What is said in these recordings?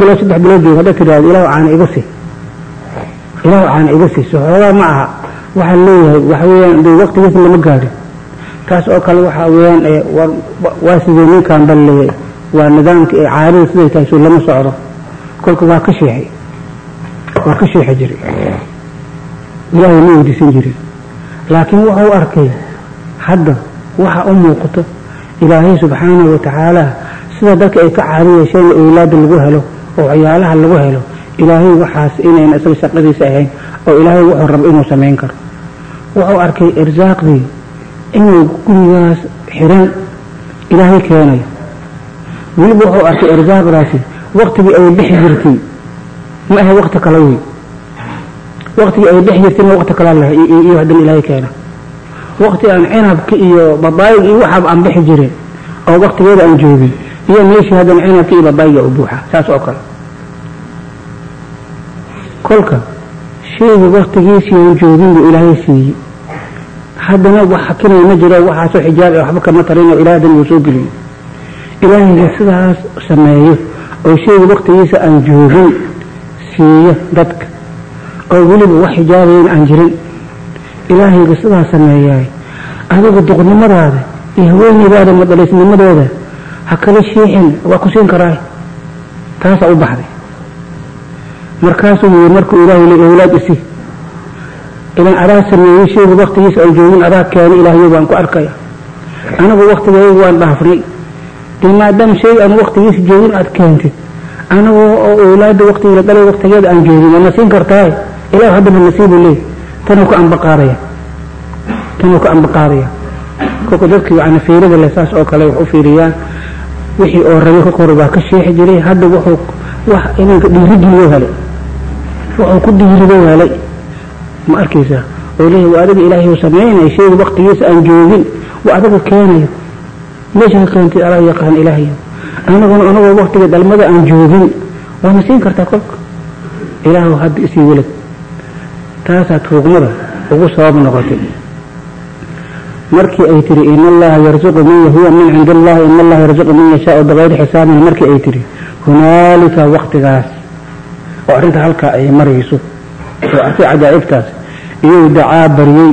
bilood saddex bilood joog haddaad tidhahdo ilahu caana iga sii. Ilahu caana iga siiso xoogaa ma aha. Waxaan leeyahay waxa weeyaan de waqtigiisa lama gaadhin taas oo kale waxaa weeyaan waa sidee ninkan balleeyay waa nidaamka ee caadada siday tahay suu lama socdo. Kolka waa ka sheexay. Waa ka sheexi jiray ilaahay ma weydiisan jirin laakiin wuxuu arkay hadda waxa u muuqato ilaahay subxaanahu watacaala sida dadka ay ka caadi yeesheen owlaada lagu helo oo waxyaalaha lagu helo ilaahay waxaas inayna isaga shaqadiisa ahayn oo ilaahay wuxuu rabo inuu samayn karo. Wuxuu arkay irsaaqdii inuu gurigaas xiran ilaahay keenayo. Weliba wuxuu arkay irsaaqdaasi waktigii ay bixi jirtay. Ma aha wakti kale wey waktigii ay bixi jirtayna wakti kala leh iyo haddana ilaahay keena. Wakti aan cinabka iyo babaayig iyo waxaaba aan bixi jirin oo waktigeeda aan joogin iyo meeshii haddana cinabka iyo babaayiga u buuxa saas oo kale. kolka shayga waktigiisii aan joogin buu ilaahay siiyey. haddana wax xakinaya ma jiro waxaasoo xijaab waxba kama tarin oo ilahay haddana soo geliyo ilaahayga sidaas sameeyo oo shayga waktigiisa aan joogin siiyo dadka. oo weliba wax xijaabayan aan jirin. ilaahayga sidaas sameeyaay. adiga duqnimadaada iyo haweenaydaada madalaysnimadooda ha kala shiixin waa ku siin karaa taasaa u baxday. Markaasuu yii markuu ilaahay le owlaad isi. Ilan adaa sameeyey shayga waktigiisa aan joogin adaa keena ilaahayo baan ku arkaya anigu waktigeyga waan dhaafnay. Dee maadaama shay aan waktigiisa joogin aad keentid anigoo oo owlaada waktigii la dhalay waktigeeda aan joogin waa nasiin kartaa? Ilah haddaba nasiibu leey tanuu ka ambaqaadaya tanuu ka ambaqaadaya kolka dadka yani fiirada le saas oo kale wax u fiiriyaan wixii oo rabi ka kor baa ka sheexi jiray hadda wuxuu wax inanka dhiirigeliyo helay wuxuu ku dhiirido helay ma arkaysaa oo leeyahy waa adiga ilaahay samaynaya shayga waktigiisa aan joogin. Waa adiga keenayo. Meesha ka keentay alaa yaqaan ilaahayo anaguna anagoo waktiga dhalmada aan joogin. Waa na siin kartaa kolka ilaahu hadda isii welad taasaa tuugmada ugu sabab noqotay markii ay tiri in allaha yarzuqu man huwa min cindi allahi in allaha yarzuqu man yashaau bigayri xisaabin markii ay tiri hunaalika waktigaas oo arrinta halkaa ay marayso oo arkay cajaa'ibtaas iyuu dacaa baryey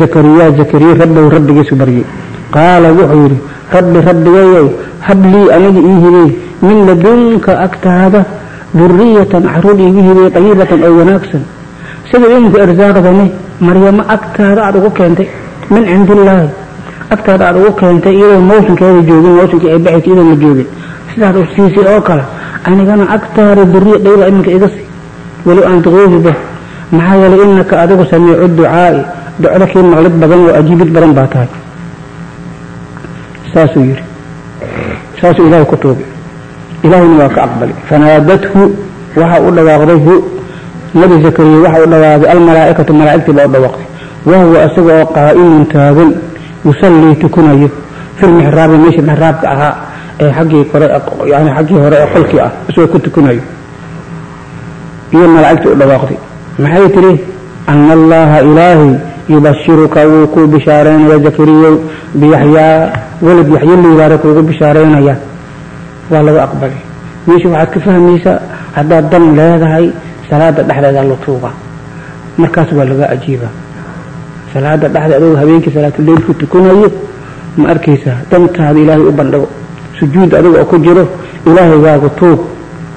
zakariya zakariya rabbow rabbigiisu baryey qaala wuxuu yidhi rabbi rabbigayow hablii aniga ii hibey min ladunka agtaada duriyatan carruur iigu hibey dayibatan oo wanaagsan. Sida iminka irsaaqdani maryamo agtaada aada ugu keentay min cindillaahi agtaada aada ugu keentay iyadoo mawsinkeeda joogin mawsinkii ay baxaysa iyadoon la joogin sidaad u siisay oo kale anigana agtaada duriya dhayba iminka iga sii. Weli aan duqoobiba maxaa yeelay inaka adigu samiicu ducaa'i. Ducda kii maqlid badan oo ajiibid badan baa tahay. Saasuu yidhi. Saasuu ilaahay ku tuugay ilaahayna waa ka aqbalay. Fanaadathu waxa u dhawaaqday hu wahuwa isaga oo qaa'imun taagan yusallii tukunayo fil mixraabi meeshii mixraabka ahaa ee xaggii kore yani xaggii hore ee qolkii ah isagoo ku tukunayo iyo malaa'igtii u dhawaaqday maxay tidhi ana allaha ilaahay yubashiruka wuu kuu bishaaraynaya zakariyow biyaxyaa walad yaxyo liibaare kuugu bishaaraynaya waa laga aqbalay meesha waxaad ka fahmaysaa haddaad dan leedahay salaada dhexdeeda la tuuga markaas waa laga ajiiba salaada dhexda adoo habeenkii salaatuleylku tukunayo ma arkaysaa dantaada ilaahay u bandhigo sujuud adiga oo ku jiro ilaahaygaaga tuug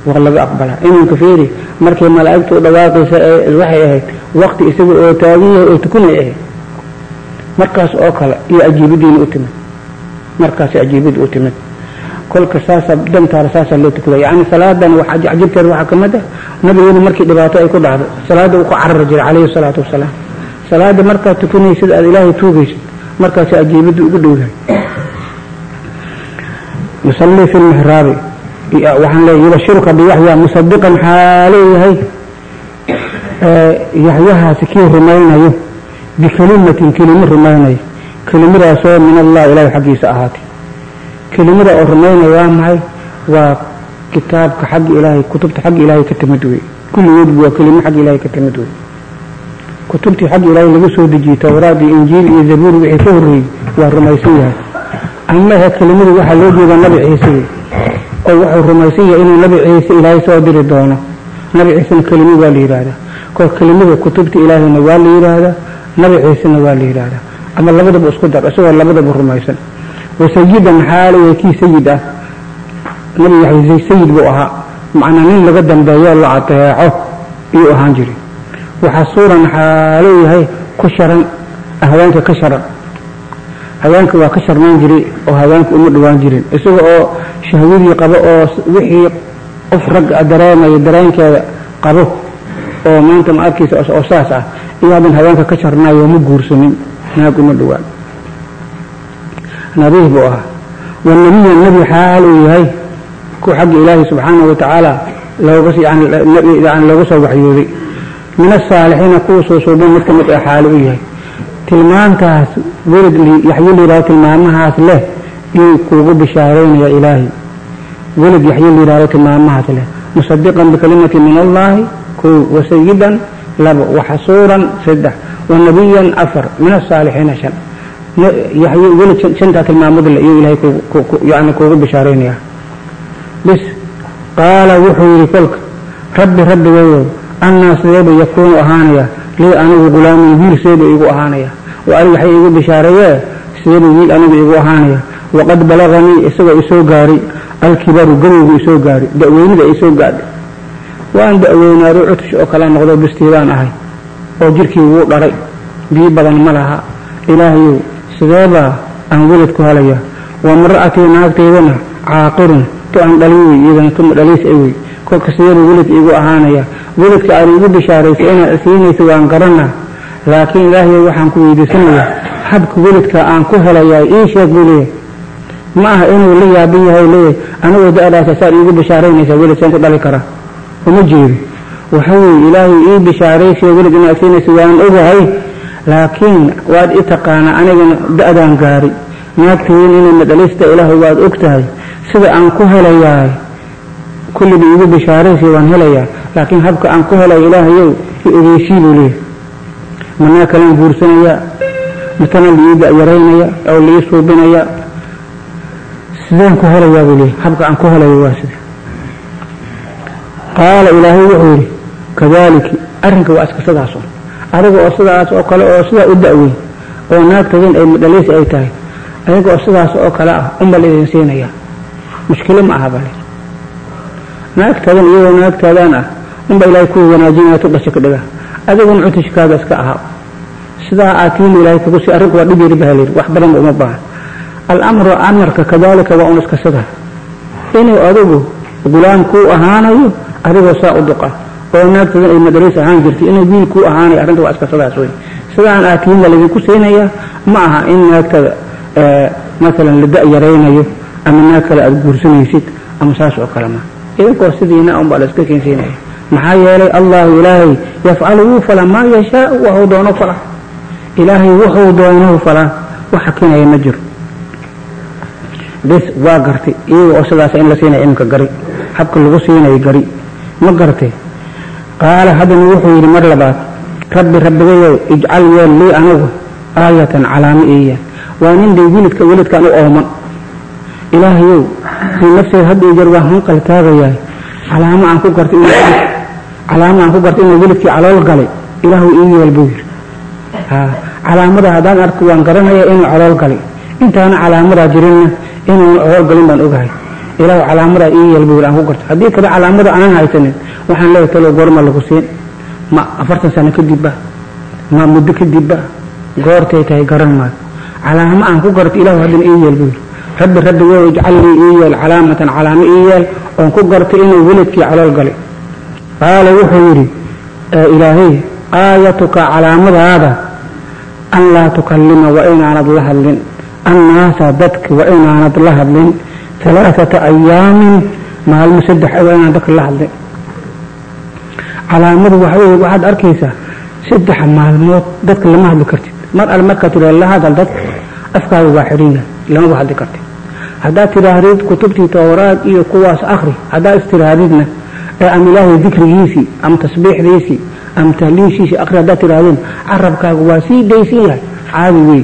waa laga aqbalaa. Iminka fiiri markay malaa'igta u dhawaaqaysa ee waxay ahayd wakti isaga oo taagan yahay oo tukunay ahayd. Markaas oo kale iyo ajiibadiina u timid. Markaas ajiibada u timid. Kolka saasa dantaada saasaa loo tukada yani salaadan cajibteeda waxaa ka mid ah. Nabigeena markii dhibaato ay ku dhacdo salaada uu ku carari jiray calayhi salaatu wasalaam salaada markaad tukanaysid aad ilaahay tuugaysid markaas ajiibada ugu dhowdahay yusallii fi lmixraabi waxaan leeyahay yubashiruka biyaxya musadiqan xaaleeyahay yaxyahaasi kii rumaynayo bikelimatin kelimo rumaynayo. Kelimadaasoo min allah ilahay xaggiisa ahaatay kelimada oo rumaynaya waa maxay? Waa kitaabka xagga ilaahay kutubta xagga ilaahay ka timid wey kulligoodba waa kelimo xagga ilaahay ka timid wey kutubtii xagga ilaahay lagu soo dejiyey towraad iyo injiil iyo zabuur wixii ka horreeyey waa rumaysan yahay. Ama he kelimadu waxaa loo jeedaa nabi ciise oo wuxuu rumaysan yahay inuu nabi ciise ilaahay soo diri doono. Nabi ciisena kelimo waa la yidhaahdaa. Kor kelimada kutubta ilaahayna waa la yidhaahdaa nabi ciisena waa la yidhaahdaa. Ama labadaba isku dar isagoo labadaba rumaysan. Wasayidan xaalaya kii sayid ah. Nabi yaxya sayid buu ahaa. Macnaa nin laga dambeeyo la adeeco iyuu ahaan jiri waxaa suuran xaaluu yahay ku sharan haweenka ka sharan. Haweenka waa ka sharnaan jiray oo haweenka uma dhawaan jirin. Isaga oo shahwadii qabo oo wixii qof rag dareemayo dareenkeeda qabo oo maanta ma arkaysa oo saas ah iyo haddan haweenka ka sharnaayo ma guursanin naag uma dhawaan. Nabiih buu ahaa. Wanabiya nebi xaal uu yahay. Ku xagga ilaahi subxaanahu watacaala looga looga soo waxyooday min asaalixiina kuwa soo suuban mid ka mid ah xaalo u yahay tilmaantaas welad yaxyo layidhahdo tilmaamahaas leh iyuu kuugu bishaaraynaya ilaahay welad yaxyo layidhahdo tilmaamahaas leh musadiqan bikalimati min allahi kow wasayidan labo waxasuuran saddex wanabiyan afar min asaalixiina shan yaxyo welad shantaa tilmaamad leh iyuu ilaahay yani kuugu bishaaraynaya bis qaala wuxuu yidhi kolka rabbi rabbigayow annaa sideeba yakuunu ahaanaya lii anigu gulaamin wiil seeba igu ahaanaya. Oo anig waxay igu bishaareeyee sideeba wiil anigu igu ahaanaya. Waqad balaganii isagoo isoo gaaray alkibaru gabowgu isoo gaaray da'weynida isoo gaadhay waan da'weynaaday cutush oo kala noqdo bistiidaan ahay oo jirkii wuu dharay. Biyo badan ma laha. Ilaahayow sideebaa aan welad ku helaya wa mara'atii naagtaydana caaqirun tu aan dhalin wey iyadana tuma dhaliis ay wey kolka sideeba welad iigu ahaanaya. Weladka aan igu bishaaraysa inaad siinaysa waan garana laakiin ilaahay waxaan ku weydiisanaya habka weladka aan ku helayaa ii sheeg buu leeyahay. Ma aha inuu la yaaban yahay leeyahay anigoo da-daasa saad iigu bishaaraynaysaa welad saan ku dhali kara. Uma jeedo waxa weye ilaahay ii bishaaraysiyo welad inaad siinaysa waan ogahay laakiin waad i taqaanaa anigana da-daan gaaray naagtayin inayna dhalista ilaahay waad og tahay sida aan ku helayaa kulliba iigu bishaaraysiyo waan helayaa laakiin habka aan ku helaya ilaahayow i ogeysii buu leeyahay. Manaa kalaan guursanaya matana liii da-yaraynaya oo liii suubinaya sideen ku helayaa buu leeyahay habka aan ku helayo waa sida qaala ilaahay wuxuu yidhi kadaaliki arrinka waa iska sidaas un adiga oo sidaas oo kale oo sidaa u da-weyn oo naagtadin ay madhaliis ay tahay ayaga oo sidaas oo kale ah unba la idin siinaya mushkilo ma aha bale naagtadan iyagoo naagtaadaan ah. Unba ilaahay ku wanaajinaya ka dhiga. Adiguna cutushkaaga iska ahaa. Sidaa aatiina ilaahay kugu si arrinku waa dhib yari baa wax badanba uma baahan alamru amarka kadaalika waa un iska sida inuu adigu gulaam kuu ahaanayo adigoo saa u duqa. Oo naagtadan ay madaliis ahaan jirtay inuu wiil kuu ahaanayo arrinta waa iska sidaas wey sidaan aatiinba laydinku siinaya ma aha in naagtada maalan la da-yaraynayo ama naag kale aada guursanaysid ama saas oo kale ma idinkoo sidiina unbaa la iska keensiinaya maxaa yeelay allahu ilaahay yafcalu wuu fala maa yashaau waxuu doono fala ilaahay wuxuu doonou falaa wax xakinaya ma jiro bes waa gartay iyaga oo sidaas in la siinaya iminka gari habka lagu siinayo gari ma gartay qaala haddana wuxuu yidhi mar labaad rabbi rabbigayow ijcal yeel lii anigu aayatan calaamo iiya waa nin day wiladka weladkaan u ooman ilaahayow fii nafseed hadda jar waan hanqal taagayahay calaamo aan ku gartay calaamo aan ku gartay inuu weladkii calool galay. Ilaahu ii yeel buu yidhi calaamada haddaan arko waan garanaya inuu calool galay. Intaana calaamadaa jirinna inuun calool galin baan ogahay. Ilaahu calaamadaa ii yeel buu yidhi aan ku gartay. Haddii kale calaamada aanan haysanin waxaan leeyahay talo goorma lagu siin. Ma afartan sano kadibba ma muddo kadibba goortay tahay garan maayo. Calaamo aan ku garto ilaahu haddana ii yeel buu yidhi rabbi rabbigow ijcal lii ii yeel calaamatan calaamo ii yeel oon ku garto inuu weladkii calool galay. Qaala wuxuu yidhi ilaahay aayatuka calaamadaada an laa tukallima waa inaanad la hadlin. Annaasa dadka waa inaanad la hadlin. Alaaata ayaamin maalmo saddex waa inaan dadka la hadlin. Calaamadu waxa wey waxaad arkaysaa saddex maalmood dadka lama hadli kartid. Mar al markaad la hadal dadka afkaaga waa xidhiya lamaba hadli kartid haddaad tidhaahdid kutubtii towraad iyo kuwaas akri haddaad istidhaahdidna ee ama ilaahay dikrigiisii ama tasbiixdiisii ama tahliishiisii akri haddaad tidhaahdeen carabkaaga waa sii daysan yahay caadi wey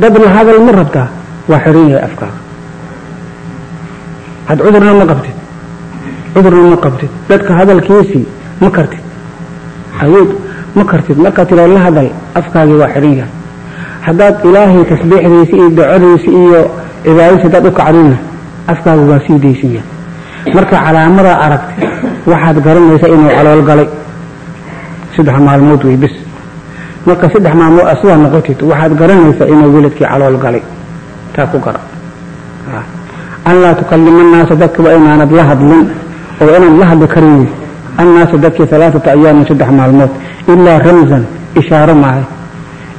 dad la hadal ma rabtaa waa xidhan yahay afkaaga. Had cudurna ma qabtid. Cudurna ma qabtid. Dadka hadalkiisii ma kartid. Awood ma kartid. Markaad tira la hadal afkaagii waa xidhan yahay. Haddaad ilaahay tasbiixdiisi iyo ducadiisi iyo cibaadadiisi haddaad u kacdinna afkaagu waa sii daysan yahay marka calaamadaa aragti waxaad garanaysaa inuu calool galay. Saddex maalmood wey bis. Marka saddex maalmood a sidaa noqotid waxaad garanaysaa inuu weladkii calool galay. Taa ku gara. An laa tukalima annaasa dadka waa inaanad la hadlin oo inaad la hadli karin annaasa dadkii alaaata ayaamin saddex maalmood ilaa ramsan ishaaro maahay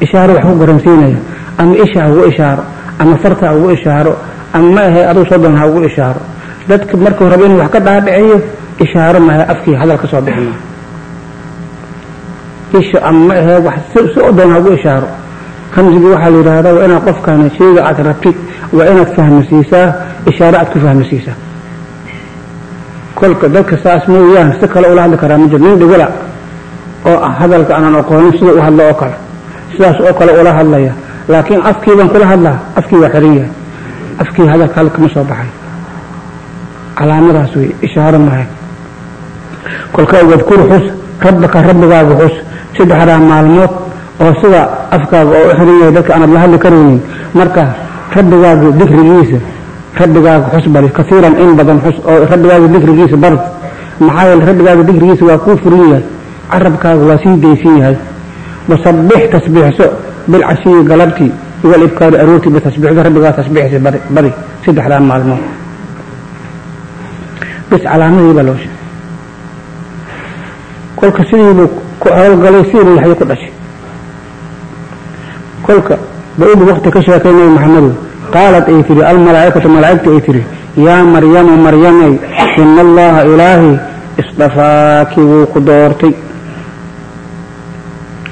ishaaro wax ku garansiinaya. Ama isha ha ugu ishaaro ama farta ha ugu ishaaro ama ma ahe aduu soddon ha ugu ishaaro. Dadka markuu rabo inuu wax ka dhaadhiciyo ishaaro maahay afkii hadal ka soo bixi isha ama ma ahe wax si ha ugu ishaaro. Ramsigii waxaa la yidhaahdaa waa inaad qofkaana sheyga aad rabtid. Waa inaad fahmisiisaa ishaaro aad ku fahmisiisaa kolka dadka saas mooyaan si kale ula hadli karaa ma jiro. Nin dhigala oo ah hadalka aanan aqoonin sida u hadlo oo kale. Sidaas oo kale ula hadlaya laakiin afkii baan kula hadlaa. Afkii waa xiran yahay. Afkii hadalka hadal kama soo baxay. Calaamadaas wey ishaaro mahay. Kolka wadkur xus rabbaka rabbigaaga xus. Saddexdaa maalmood oo sida afkaaga oo u xiran yahay dadka aanad la hadli karaynin. Marka rabbigaaga dikrigiisa rabbigaaga xus bari. Kaiiran in badan xus oo rabbigaaga dikrigiisa bari maxaa yeele rabbigaaga dikrigiisa waa kuu furin yahay. Carabkaaga waa sii daysan yahay. Wasabbix tasbiixso bilcashiyi galabtii walibkaari aroortii bitasbiixda rabbigaa tasbiixisa bari saddexdaa maalmood bis calaamadii baa loo sheegay kolka sidiibuu ku howlgalay sidiibuu yaxyo ku dhashay kolka ba'ubu wakti ka sheekay nabi maxamedow qaalat ay tihi almalaa'ikatu malaa'igta ay tihi yaa maryamu maryamay ina allaha ilaahi isdafaaki wuu ku doortay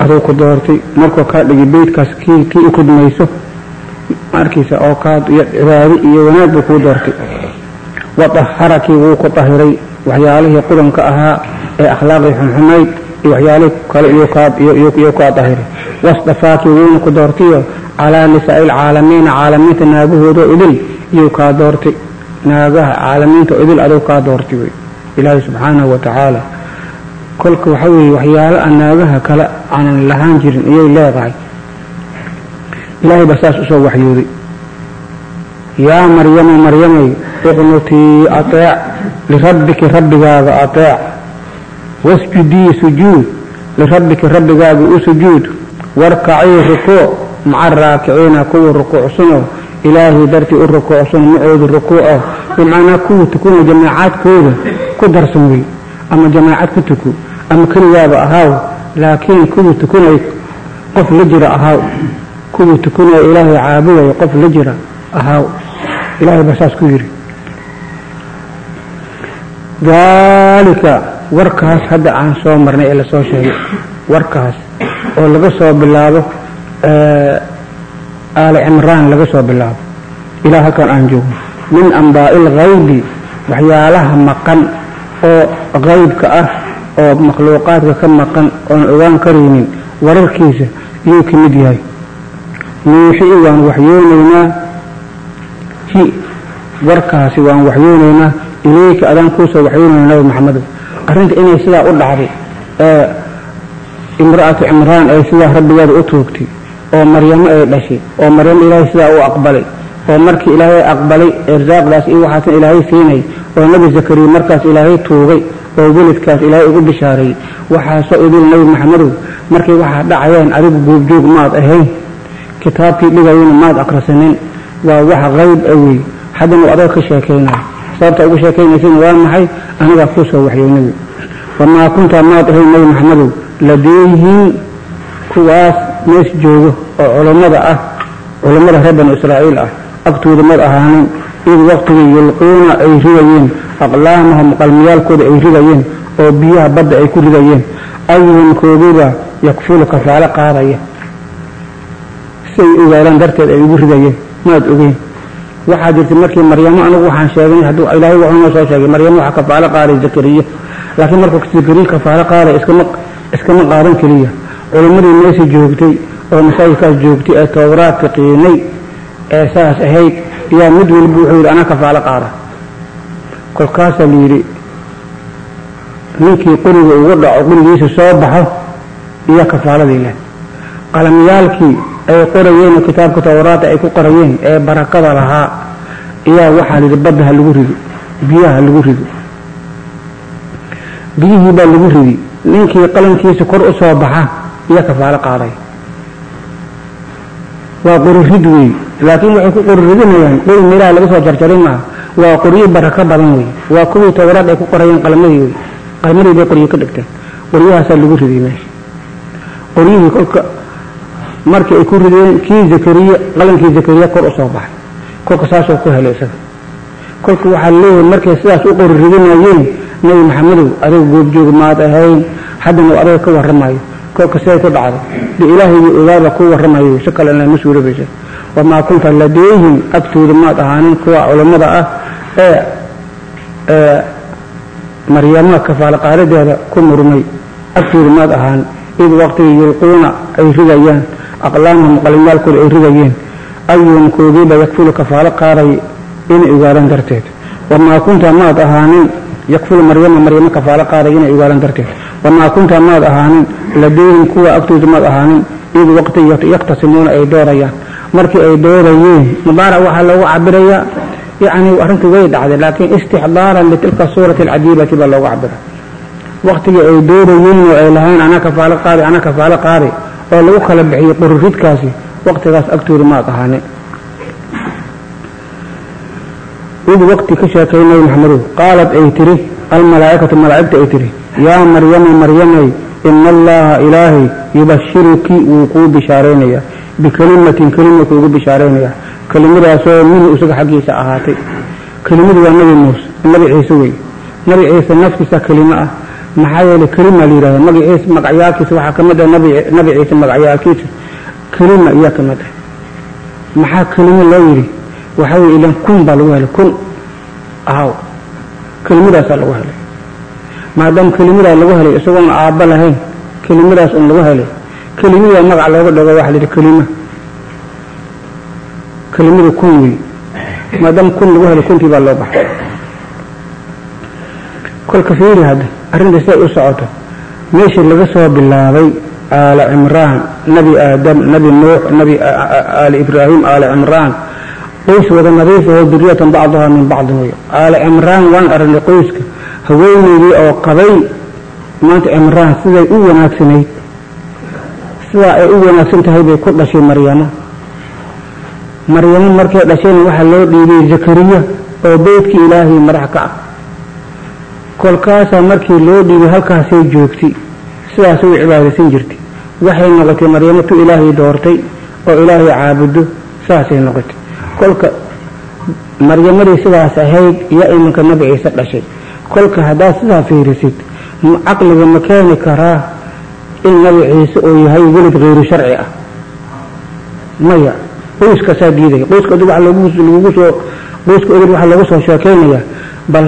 aduu ku doortay markuu kaa dhigi beydkaas kii kii u kudmayso markiisa oo kaa iyo cibaadi iyo wanaag buu kuu doortay. Wadaharaki wuu ku dahiray waxyaalihii qudanka ahaa ee akhlaaqdii xunxumayd iyo waxyaalihii kale iyo kaa dahiray. Wasdafaaki wuuna ku doortayo calaa nisaai lcaalamiina caalamiinta naagahoodo idil iyuu kaa doortay. Naagaha caalamiinta idil aduu kaa doortay wey. Ilaahay subxaanahu wa tacaala kolka waxaa weeye waxyaalo aan naagaha kale aanan lahaan jirin iyay leedahay. Ilaahay baa saas u soo waxyooday. Yaa maryamu maryamay iqnutii ateec lirabbiki rabbigaaga ateec wasjudii sujuud lirabbiki rabbigaaga u sujuud. Warkacii rukuuc maca raakiciina kuwa rukuucsanoo ilaahay dartii u rukuucsan macooda rukuuco. Bimacnaa kuwa tukuna jamaacaadkooda ku darsan wey ama jamaacad ku tuku ama keligaaba ahaaw laakiin kuwii tukunay qof la jira ahaaw. Kuwii tukunaya ilaahay caabudaya qof la jira ahaaw. Ilaahay baa saas ku yidhi. Daalika warkaas hadda aan soo marnay ee la soo sheegay warkaas oo laga soo bilaabo aali cimraan laga soo bilaabo. Ilaa halkan aan joogno min ambaa'i ilghaybi waxyaalaha maqan oo qaybka ah oo makhluuqaadka ka maqan oon ogaan karaynin wararkiisa iyuu ka mid yahay. Nuuxii waan waxyoonaynaa hi warkaasi waan waxyoonaynaa ilayka adaan kuusoo waxyoonayna nabi maxamedow arrinta inay sidaa u dhacday ee imra'atu cimraan ay sidaa rabbigeeda u tuugtay oo maryamo ay dhashay oo maryamo ilaahay sidaa u aqbalay oo markii ilaahay aqbalay irsaaqdaas iyo waxaasan ilaahay siinay oo nebi zakariya markaas ilaahay tuugay oo weladkaas ilaahay ugu bishaareeyey waxaasoo idil nebi maxamedow markay waxaa dhacayeen adigu goobjoog maad ahayn kitaabkii dhigayana maad akhrisanin waa wax qayb a wey haddana adag ka sheekaynaya sababta ugu sheekaynaysana waa maxay? Anigaa kuu soo waxyoonay wey wamaa kunta maad ahayn nebi maxamedow ladeyhim kuwaas mees joogo oo culammada ah culammada reer banu israa'iil ah agtooda mad ahaanin id waqtigii yulquuna ay ridayeen aqlaamahum qalmiyaalkooda ay ridayeen oo biyaha badda ay ku ridayeen ayuhum kooduba yakfulu kafaalo qaadaya. Say ogaalaan darteed ay ugu ridayeen maad ogeyn. Waxaa jirta markii maryamo anigu waxaan sheegay hadduu ilaahay wuxuu noo soo sheegay maryamo waxaa kafaalo qaaday zakariya. Laakiin markuu zakariya kafaalo qaaday iskama iskama qaadan keliya. Culimmadii meesha joogtay oo masaajidkaas joogtay ee towraadka qiinay ee saas ahayd yaa mid walba wuxuu yidhi anaa kafaalo qaada. Kolkaasaa la yidhi ninkii quriga ugu dhaco qurigiisa soo baxo iyo kafaaladii leh qalamyaalkii ay qorayeen oo kitaabka tawraata ay ku qorayeen ee barakada lahaa ayaa waxaa lihi badda ha lagu rido biyaha ha lagu rido biyihii baa lagu ridi ninkii qalankiisa kor u soo baxa iyo kafaalo qaaday. Waa qori rid wey laakiin waxay ku qori ridinayaan qori meelaha laga soo jarjarin maaha. Waa qoryo barako badan wey waa kuwii tawraad ay ku qorayeen qalmadii wey qalmadii bay qoryo ka dhigteen. Qoryahaasaa lagu ridiyey meesha. Qoryihii kolka markii ay ku rideen kii zakariya qalankii zakariya kor u baxay. Kolka saasoo ku helay isaga. Kolka waxaa leeyahay markay sidaas u qori ridinayeen nabi maxamedow adiga goobjoog maad ahayn haddana adiga ka warramayo. Kolka siday ku dhacday. De ilaahaygu ogaaba ku warramayo si kale inama suurabaysa wamaa kunta ladeyhim agtooda maad ahaanin kuwa culammada ah ee maryamo kafaalo qaadadeeda ku murmay agtooda maad ahaan id waqtigii yulquuna ay ridayaan aqlaamahum qalimaalkooda ay ridayeen ayuhum koogiiba yakfulu kafaalo qaaday inay ogaadaan darteed wamaa kunta maad ahaanin yakfulu maryama maryamo kafaalo qaaday inay ogaadaan darteed wamaa kunta maad ahaanin ladeyhim kuwa agtooda maad ahaanin id waqti yaktasimuuna ay doodayaan markii ay doodayeen mubaarac waxaa loogu cabirayaa yani arrintu way dhacday laakiin istixdaaran litilka suurati alcajiibati baa loogu cabira waktigii ay doodayeen oo ay lahayn anaa kafaalo qaadi anaa kafaalo qaadi oo lagu kala bixiyey qoriridkaasi waktigaas agtooda maad ahaanin id waqti ka sheekay maxamedow qaalat ay tiri almalaa'ikatu malaa'igta ay tiri yaa maryama maryamay ina allaha ilaahay yubashiruki wuu kuu bishaaraynaya bikelimatin kelima kuugu bishaaraynaya kelimadaasoo minhu isaga xaggiisa ahaatay kelimadu waa nabi muuse nabi ciise wey nabi ciise naftiisa kelimo ah maxaa yeelay kelima la yidhahda magaciisa magacyaalkiisa waxaa ka mid ah nabi ciise magacyaalkiisa kelima ayaa ka mid ah maxaa kelimo loo yidhi waxaa weye ilan kun baa lagu helay kun ahaw kelimadaasaa lagu helay maadaama kelimadaa lagu helay isagoon aabba lahayn kelimadaas un lagu helay kelimada magac looga dhago waxa la yidhi kelima. Kelimada kun wey maadaama kun lagu helay kuntii baa loo baxay. Kolka fiiri hadda arrinta siday u socoto meeshii laga soo bilaabay aala cimraan nabi aadam nabi nuux nabi aali ibraahim aali cimraan qoys wada nadiif oo duriyatan bacduha min bacdin wey aali cimraan waan aragnay qoyska haweeneydii oo qabay. Maanta cimraan siday u wanaagsanayd sidaa ay u wanaagsan tahay bay ku dhashay maryamo maryamo markay dhashayna waxaa loo dhiibay zakariya oo beydkii ilaahay madax ka ah. Kolkaasaa markii loo dhiibay halkaasay joogtay sidaas u cibaadaysan jirtay. Waxay noqotay maryamo tu ilaahay doortay oo ilaahay caabudo saasay noqotay. Kolka maryamadii sidaas ahayd iyo iminka nabi ciise dhashay. Kolka haddaad sidaa fiirisid caqliga ma keeni karaa in nabi ciise uu yahay welid hayru sharci ah. Maya qoyskaasaa diidaya qoyska odid waa lagu soo qoyska odid waxaa lagu soo sheekaynayaa bal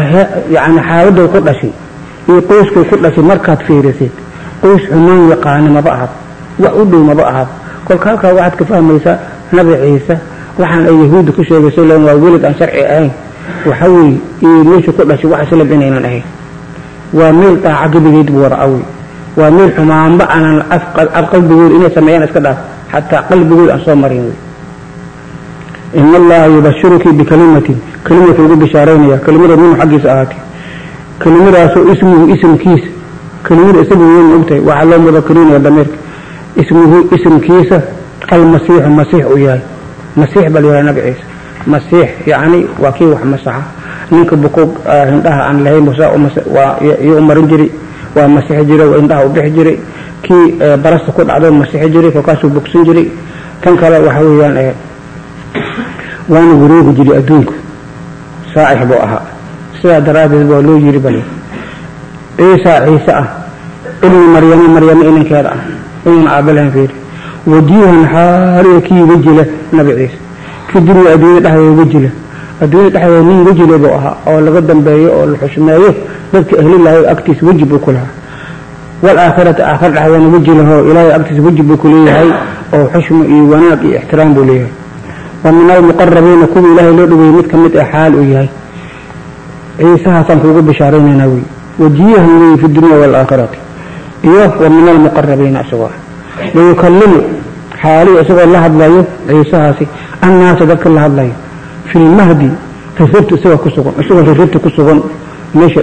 yani xaaladuu ku dhashay iyo qoyskuu ku dhashay markaad fiirisid qoys xumaan yaqaana maba ahad wax u dhow maba ahad kolka halkaa waxaad ka fahmaysaa nabi ciise waxaan ay yahuudda ku sheegayso len waa welid aan sharci ahayn. Waxa weeye iyo meeshu ku dhashay wax inaynan ahayn. Waa meel daaca buu wada awey waa meel xumaanba aanan qalbigood inay sameeyaan iska dhaaf xataa qalbigood aan soo marin. Ina allaha yubashiruki bikalimatin kelimatu ugu bishaaraynaya kelimada minhu xaggiisa ahaatay kelimadaasoo ismuhu isimkiisa kelimada isagu weyn ogtahay. Waxaa loo mudakarinaya dameerka. Ismuhu isimkiisa almasiixu masiix uu yahay. Masiix baa layahay nabi ciise. Masiix yacni waa kii wax masaxa. Ninka buko hindhaha aan lahayn iyo u marin jiray waa masixi jiray waa indhaha u bixi jiray. Kii barasta ku dhacdo masixi jiray kolkaasuu bogsan jiray. Tan kale waxa weeyaan waana wareegi jiray adduunku. Saaix buu ahaa. Sidaa daraaddeed baa loo yiri bal ciisa ciise ah ilmi maryamo maryamo inankeeda ah inan aaba lahayn fiiri. Wajiihan xaaliya kii wejile nabi ciise. Kadibna adduunya dhexdeeda wejile adduunya dhexdeeda nin wejile buu ahaa oo laga dambeeyo oo la xushmeeyo dadka ahlilaahi agtiisa weji buu ku lahaa. Waalaakhirata aakhir dhexdeedana weji lahoo ilaahay agtiisa weji buu ku leeyahay oo xushmo iyo wanaag iyo ixtiraam buu leeyahay. Wa min almuqarabiina kuwa ilaahay loo dhaweeyey mid ka mid ah xaal uu yahay. Ciisahaasaan kuugu bishaaraynaynaa wey. Wajiyahan wey fi dunya waalaakhirati iyo wa min almuqarabiina isagoo wayukalimu xaalihi isagoo la hadlayo ciisahaasi annaasa dadka la hadlayo fi lmahdi riribta isagoo ku sugan isagoo riribta ku sugan meesha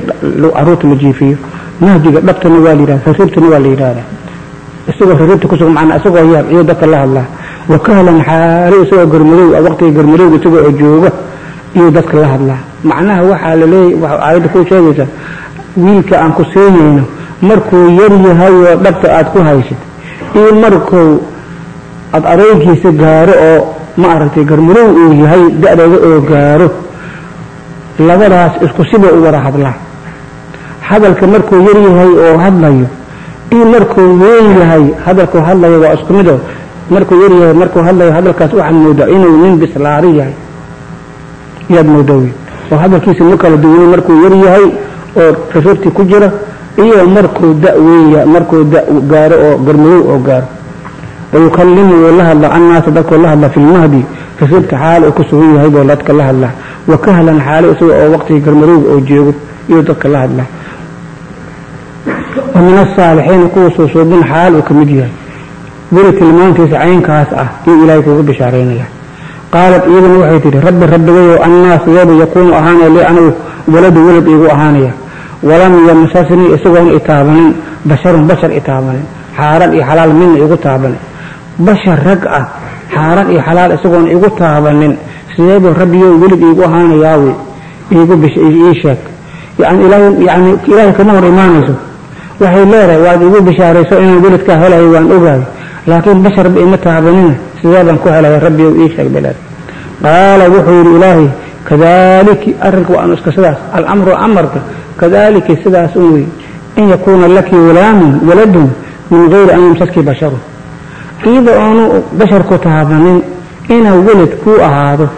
carruurta la jiifiyo. Mahdiga dhabtana waa la yidhahda riribtana waa la yidhahdaa. Isagoo riribta ku sugan macnaa isagoo yaab iyo dadka la hadlaa. Wakahlan xaali isagoo garmadow waqtiga garmadowga isagoo oo jooga iyo dadka la hadlaa. Macnaha waxaa laleeya waxa aayadda kuu sheegaysaa wiilka aan ku siinayno markuu yar yahay oo dhabta aad ku haysid iyo markuu aad aroogiisa gaaro oo ma aragtay garmadow uu yahay da-dooda oo gaaro labadaas isku sibay u wada hadlaa. Hadalka markuu yar yahay oo hadlayo iyo markuu weyn yahay hadalkuu hadlayo waa isku mido markuu yar yahay markuu hadlayo hadalkaas waxaad moodaa inuu nin bislaari yahay yaad moodaa wey oo hadalkiisa ma kala duwani markuu yar yahay oo riribtii ku jira iyo markuu da weyn markuu da gaaro oo garmadow oo gaaro wayukalimu wuu la hadla annaasa dadkoo la hadla fi lmahdi riribta xaal uu ku sugan yahay boo dadka la hadlaa wakahlan xaali isaga oo waqtiga garmadowga oo joogo iyo dadka la hadlaa wa min asaalixiina kuwa suusuubin xaal uu ka mid yahay weli tilmaantiisa caynkaas ah iyo ilaahay kuugu bishaaraynaya qaalat iyaduna waxay tidhi rabbi rabbigayow annaas yaba yakuunu ahaanaya li anigu waladu walad iigu ahaanaya walam yamsasnii isagoona itaabanin basharun bashar itaabanin xaaraan iyo xalaal midna igu taabanin bashar rag ah xaaraan iyo xalaal isagoona igu taabanin. Sideebuu rabbiyow welid iigu ahaanayaawe ii sheeg. Yani ilaahay kama hor imaanayso. Waxay leedahay waad igu bishaarayso inaan weladkaa helayo waan ogahay. Laakiin basharba ima taabanina sidee baan ku helaya rabbiyow ii sheeg baleed qaala wuxuu yidhi ilaahay kadaaliki arrinka waanu iska sidaas. Alamru amarka kadaalika sidaas un wey in yakuuna laki walaamun waladun min gayri an yamsaskii basharun iyada oonu basharku taabanin inuu welad kuu ahaado.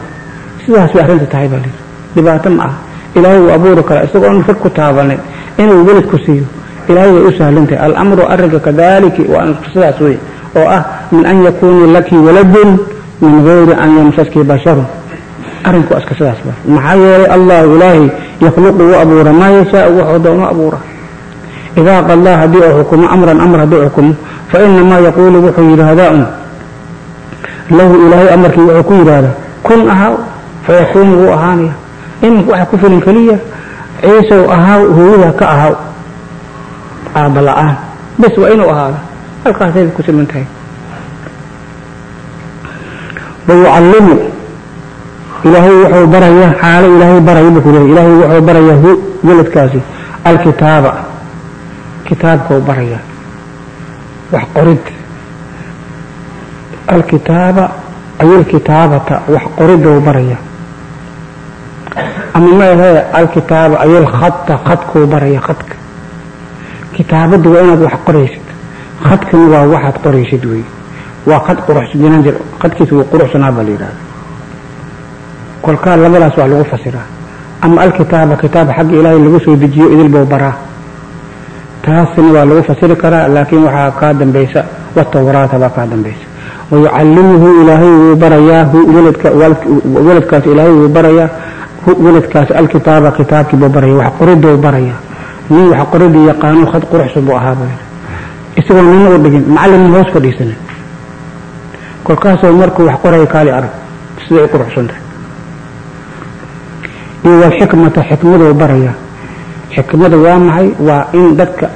Sidaas bay arrinta tahay baa layidhi dhibaato ma aha. Ilaahay wuu abuuri karaa isagoon rag ku taabanin inuu welad ku siiyo. Ilaahay way u sahlantahay alamru arrinka kadaaliki sidaas wey oo ah min an yakuuna laki waladun min gayri an yamsaskii basharun. Arrinku iska sidaas ba maxaa yeelay allahu ilaahay yakhluqu wuu abuura maa yashaau wuxuu doono abuura idaa qadaa haddii uu xukumo amran amr hadduu xukumo fa inamaa yaquulu wuxuu yidhaahdaa un lahu ilaahay amarkii wuxuu ku yidhaahdaa kun ahaw fayakuunu wuu ahaanaya iminka waxa ku filan keliya ciisow ahaw hooyada ka ahaw aabba la'aan bes waa inuu ahaado halkaasay ku siman tahay wayucallimu ilaahay wuxuu barayaa xaalo ilaahay baraya buu ku ilaahay wuxuu barayaa hu alkitaaba kitaabkau barayaa wax qorid alkitaaba ay alkitaabata wax qoridou baraya ama ma ahee alkitaaba ay alkhata khadkuu baraya khadka. Kitaabadda waa inaad wax qoraysid. Khadkan waa waxaad qoraysid wey waa khad quruxsanaan jir khadkiisa wuu quruxsanaa baa la yidhahda kolkaa labadaas waa lagu fasiraa. Ama alkitaaba kitaab xagga ilaahay lagu soo dejiyo idil baraa taasina waa lagu fasiri karaa laakiin waxaa kaa dambaysa watawraata baa kaa dambaysa. Wayucallimuhu ilaahay wuu barayaa weladkaas ilaahay wuu barayaa weladkaas alkitaaba kitaabkii buu baraya wax qoriduu nin wax yaqaano khad quruxsan buu ahaa buu isagoo nina u dhigin macallin hoos fadhiisanin kolkaasoo markuu wax qoraya kaali arag siday u quruxsan iyo walxikmata xikmaduu baraya xikmada waa maxay? Waa in dadka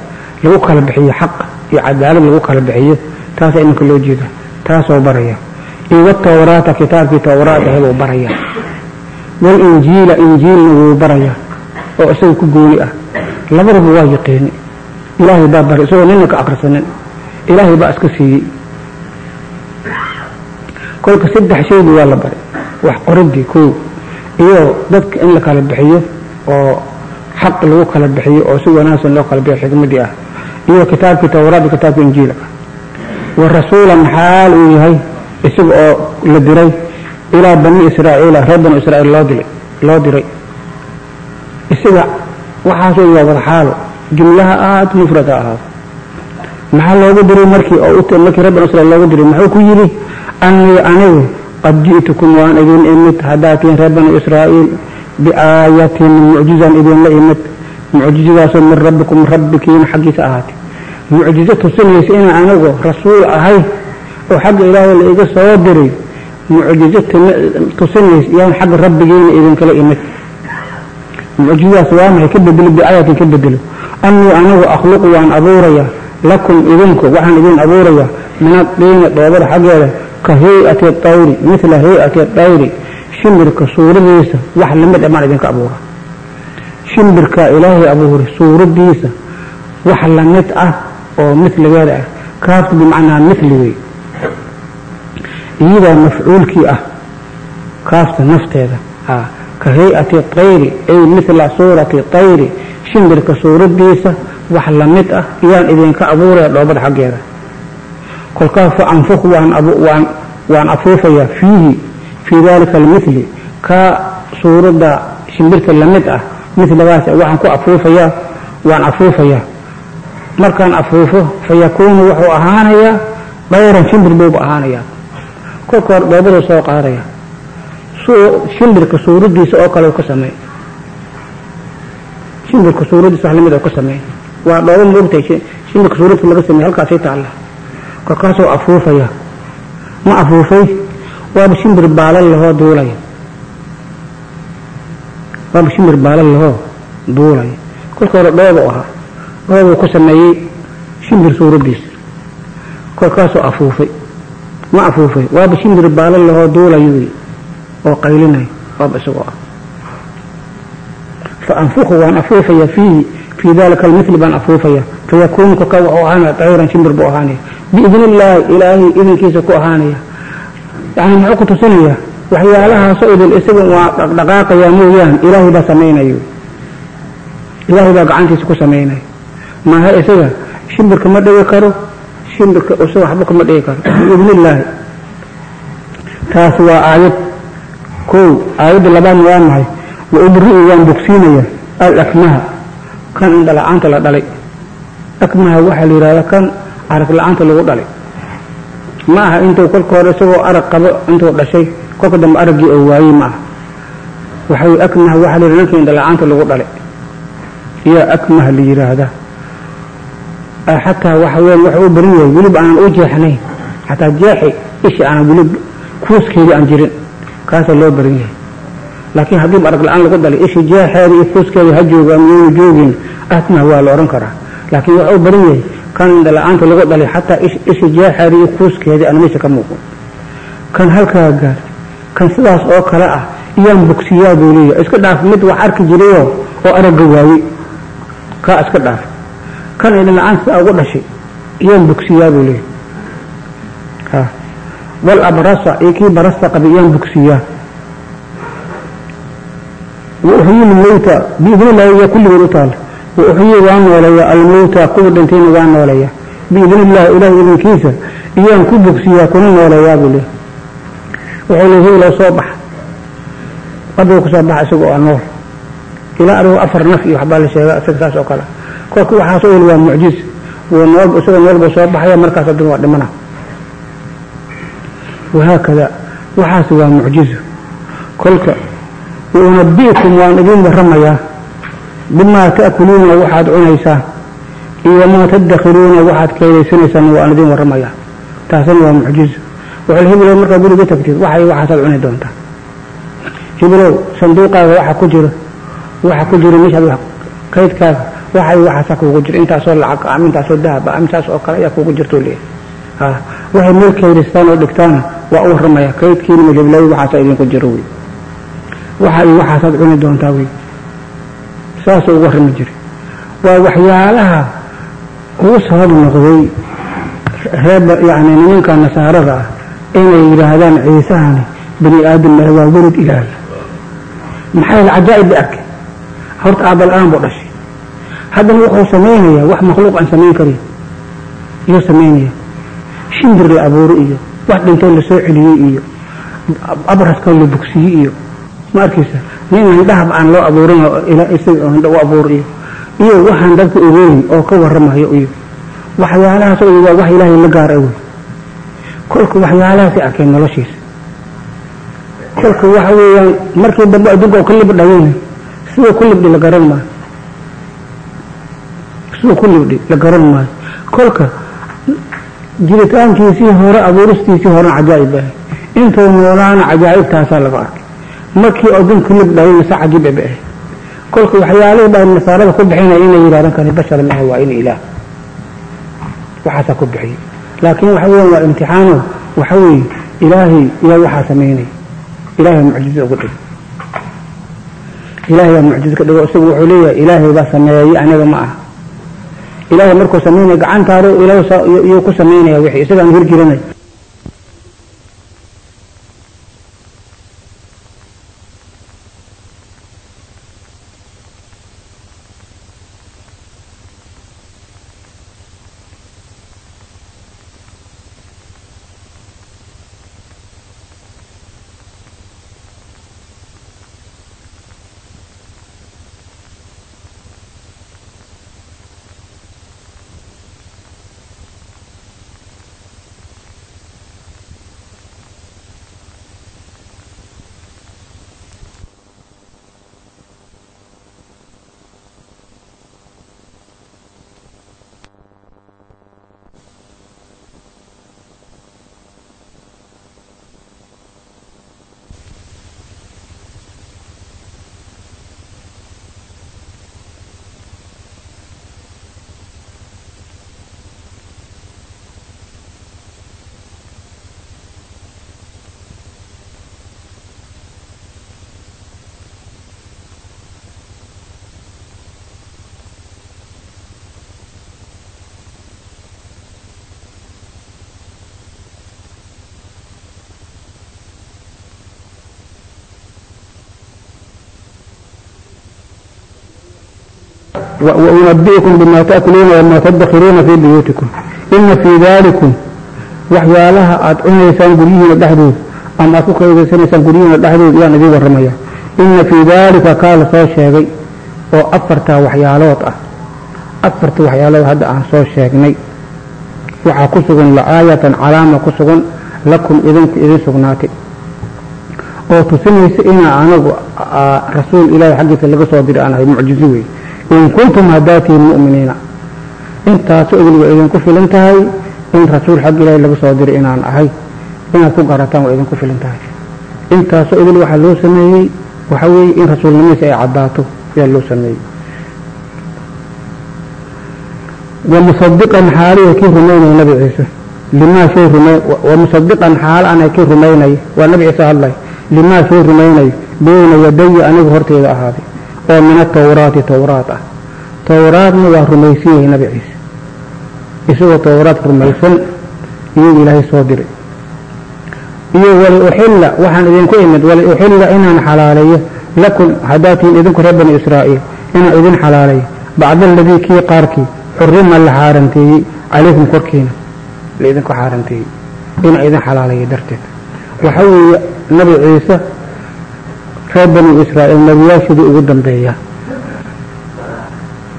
lagu kala bixiyo xaq iyo cadaalad lagu kala bixiyo. Taasaa iminka loo jeeda taasoo baraya. Iyo watawraata kitaabkii tawraat ahbuu baraya. Walinjiila injiilna wuu baraya oo isaga ku gooni ah. Labadaba waa yaqiini ilaahay baa baray isagoo nina ka akrisanin ilaahay baa iska siiyey. Kolka saddex shaydi waa la baray. Wax qoridii kow iyo dadka in la kala bixiyo oo xaq lagu kala bixiyo oo si wanaagsan loo kala bixiyo xikmadii ah iyo kitaabkii tawraat iyo kitaabkii injiilka wa rasuulan xaal uu yahay isaga oo la diray ilaa bani israa'iila reer bani israa'iil loo dilay loo diray. Isaga waxaasoo waa wada xaalo jumlaha aad mufrad ha ahaado maxaa loogu diray markii oo markii reer bani israiil loogu diray? Muxuu ku yidhi anii anigu qad ji'tukum waan idin imid haddaad tihiin reer bani israa'iil biaayatin mucjizan idinla imid mucjizadaasoo min rabbikum rabbikiina xaggiisa ahaatay mucjizo tusinaysa inaan anigu rasuul ahay oo xagga ilaahay la iga soo diray mucjizo tusinaysa iyaan xagga rabbigiina idinkala imid mucjizadaas waa maxay ka bedelo biaayatin ka bedelo annii anigu akhluqu waan abuurayaa lakum idinku waxaan idin abuurayaa min adiini dhoobada shimbirka suuradiisa wax la mid a baan idinka abuura. Shimbirka ilaahay abuuray suuradiisa wax la mid ah oo miligeeda ah. Kaaftu bimacnaa mili wey iyadaa mafcuulkii ah kaafta nafteeda ka hay'ati tayri ay mila suurati tayri shimbirka suuradiisa wax la mid ah iyaan idinka abuuraya dhoobada xaggeeda. Kolkaas fa anfuk waan afuufayaa fiihi fii dalika almili ka suuradda shimbirka la mid ah miligaas waxaan ku afuufayaa waan afuufayaa. Markaan afuufo fa yakuunu wuxuu ahaanayaa dayran shimbir buubu ahaanayaa. Kolka hor dhoobaduu soo qaadaya. Shimbirka suuradiisa oo kale ka sameey shimbirka suuradiisa wax la mid oo ka sameey waa dhoobo maogtahay shimbirka suuradka laga sameey halkaasay taalla kolkaasoo afuufaya ma afuufay waaba shimbir baalal lahoo duulaya waaba shimbir baalal lahoo duulaya kolka hore dhoobu ahaa. Dhoobuu ku sameeyey shimbir suuradiisa kolkaasoo afuufay. Ma afuufay. Waaba shimbir baalal lahoo duulayo oo qaylinaya waaba isagoo ah. Afuufaya fiihi. Fii dalika almili baan afuufaya. Fayakuunu kaka wuxuu ahaanaya dayran shimbir buu ahaanaya. Biidn illaahi ilaahay idinkiisa ku ahaanaya yani muxuu ku tusinayaa waxyaalahaasoo idin isaga waa dhaqdhaqaaqaya mooyaan ilaahay baa samaynayo. Ilaahay baa gacantiisa ku samaynaya maaha isaga? Shimbirka ma dhigi karo shimbirka isaga waxba kama dhigi karo. Biidn illaahi taas waa aayad kow aayadda labaadna waa mahay wa ubri'u waan bogsiinaya alakmaha. Kan indha la'aanta la dhalay. Akmaha waxaa la yidhahda kan arag la'aanta lagu dhalay ma aha intuu kolka hore isagoo arag qabo intuu dhashay kolka dambe araggii oo waayey ma aha waxay akmaha waxaa la yidhahda ninkii indha la'aanta lagu dhalay. Yaa akmaha la yidhaahdaa. Xataa waxa weyan waxa u barin yahay weliba aanan u jeexnayn xataa jeexi ishi aanan weli kuuskeedii aan jirin. Kaasaa loo barin yahay. Laakiin haddiiba arag la'aan lagu dhalay ishi jeexeeda iyo kuuskeeda ha joogo ama yowna joogin akmaha waa la odhan karaa. Laakiin waxa u yahay kan dhala'aanta lagu dhalay xataa isha jaaxariyo kuuskeedii aan meesha ka muuqan kan halkaa gaar kan sidaas oo kale ah iyaan bogsiyaa buu leeyahay. Iska dhaaf mid wax arki jirayoo oo aragga waayey kaa iska dhaaf. Kan ay dhala'aan sidaa ugu dhashay iyaan bogsiyaa buu leeyahay. Ha. Wal abrasa iyo kii barasa qabay iyaan bogsiyaa. Wa uxyil meyta biidnillaahi iyo kulligood u taala وأحيي وأن وليا الموتى قوة دنتين وأن وليا بإذن الله إله إذن كيسة إيان كبك سيا كنون وليا بله وحوله لو صبح قبلك صبح سقوا النور إلى أنه أفر نفي وحبال الشيء سكساس وكلا كوكو حاسول هو معجز والنور بسوء النور بصبح هي مركز الدنيا دمنا وهكذا وحاسوا معجز كلك وأنبئكم وأن إذن ورميا بما تأكلون وحد عنيسا إيا ما تدخلون وحد كيسنسا وأن إذن ورميا تاسن ومعجز وحل هبلو مركا قولوا بتكتير وحي وحد عني دونتا هبلو صندوقا وحا كجر وحا كجر مش هذا كيد كاف وحي وحا ساكو كجر انت أصول العقا انت أصول دهب انت أصول أقرأ يكو كجر تولي ها وحي ملك كيرستان ودكتان وأور رميا كيد كين مجبلوي وحا سايدين كجروي waxa ay waxaasaad cuni doontaa wey saasuu uga rimi jiray waa waxyaalaha ugu sabab noqday reeba yani nimanka nasaarada ah inay yidhaahdaan ciisahani bani aadam waa welad ilaahi maxay cajaa'ib bay arkay horta aabal-aan buu dhashay. Haddana wuxuu samaynayaa wax makhluuq aan samayn karin iyuu samaynaya shimbir la abuuro iyo wax dhintoo la soo celiyey iyo abraskoo la bogsiyey iyo ma arkaysa? Nin hindhahab aan loo abuurin isaga hindha u abuuriyo. Iyo waxaan dadka ogeyn oo ka waramayo iyo waxyaalahaas oo waa wax ilaahay la gaara wey kolka waxyaalahaasay arkeen noloshiisa kolka waxa weeyaan markii dambe adduunka oo ka libdhayeen sida ku libdhi la garan maayo. Siduu ku libdhi la garan maayo. Kolka jiritaankiisii hore abuuristiisii horena cajaa'ib baahay intuu noolaana cajaa'ibtaasaa laga arkay markii odinku libdhayo mase cajiib ebe ahay kolka waxyaalihii baa nasaarada ku bixinaya inay yidhahdan kani bashar maaha waa in ilaah. Waxaasaa ku bixiyey. Laakiin waxa weeyaan waa imtixaano. Waxa weeye ilaahay yaa waxaa samaynaya ilaahay mucjiza ugu dhig ilaahay baa mucjiza ka dhigo isagu wuxuu leeyahay ilaahay baa sameeyey aniga ma aha. Ilaahay markuu samaynaya gacantaada ilaahay ku samaynaya wixii isagaan hirgelinay وأنبئكم بما تأكلون وما تدخرون في بيوتكم إن في ذلكم waxyaalaha aad cunaysaan guryihiina dhexdood ama aad ku kaydaysanaysaan guryihiina dhexdood yaan idiin warramaya inna fii daalika kaa la soo sheegay oo afartaa waxyaalood ah afarta waxyaalood hadda aan soo sheegnay waxaa ku sugan la-aayatan calaama ku sugan lakum idinku idin sugnaatay oo tusinaysa inaa anagu rasuul ilaahay xaggiisa laga soo diray aan ahay mucjizo wey in kuntum hadaatiin mu'miniina intaasoo idin waa idinku filan tahay in rasuul xag ilaahay laga soo diray inaan ahay inaad ku garataan waa idinku filan tahay intaasoo idil waxaa loo sameeyey waxa weeye in rasuulnimadiisa ay caddaato ayaa loo sameeyey wamusadiqan xaalihi kii rumaynaya nabi ciise limaa shay rumay wamusadiqan xaal ana kii rumaynaya waa nabi ciise hadlay limaa shay rumaynaya beyna yadaya anigu horteeda ahaaday oo min atawraati towraat ah. Towraadna waa rumaysan yahay nabi ciise. Isagoo towraad rumaysan iyuu ilaahay soo diray. Iyo wali uxilla waxaan idinku imid wali uxilla inaan xalaaleeyo lakum hadaatiin idinku reer bani israa'iil inaan idin xalaaleeyo. Bacda aladii kii qaarkii xurima la xaaranteeyey calaykum korkiina laidinku xaaranteeyey. Inaan idin xalaaleeyo darteed. Waxa weeye nabi ciise reer bani israa'iil nebiyaashoodii ugu dambeeya.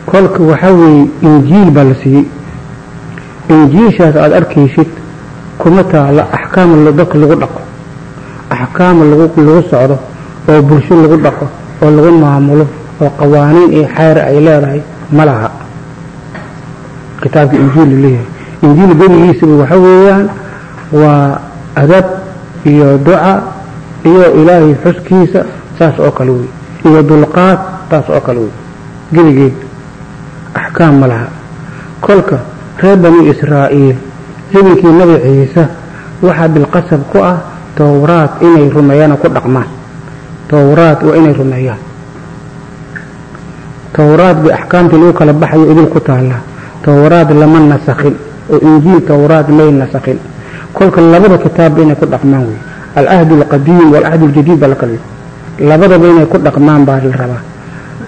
Kolka waxa weeye injiil baa la siiyey. Injiishaas aada arkaysid kuma taalo axkaam dadka lagu dhaqo. Axkaam lagu socdo oo bulsho lagu dhaqo oo lagu maamulo oo qawaaniin iyo xeer ay leedahay ma laha. Kitaabka injiil leeyahay. Injiil beligiisaba waxa weeyaan waa adab iyo duca iyo ilaahay xuskiisa saas oo kale wey iyo dulqaad taas oo kale wey geligeed axkaam ma laha. Kolka reer bani israa'iil ziminkii nabi ciise waxaa bilqasab ku ah towraad inay rumeeyaan oo ku dhaqmaan. Towraad waa inay rumeeyaan. Towraad bay axkaamtii lagu kala baxayo idil ku taallaa towraad lama nasakhin oo injiil towraad may nasakhin. Kolka labada kitaabba inay ku dhaqmaan wey alcahd alqadiim waalcahd aljadiid baa la kala labadaba inay ku dhaqmaan baa la rabaa.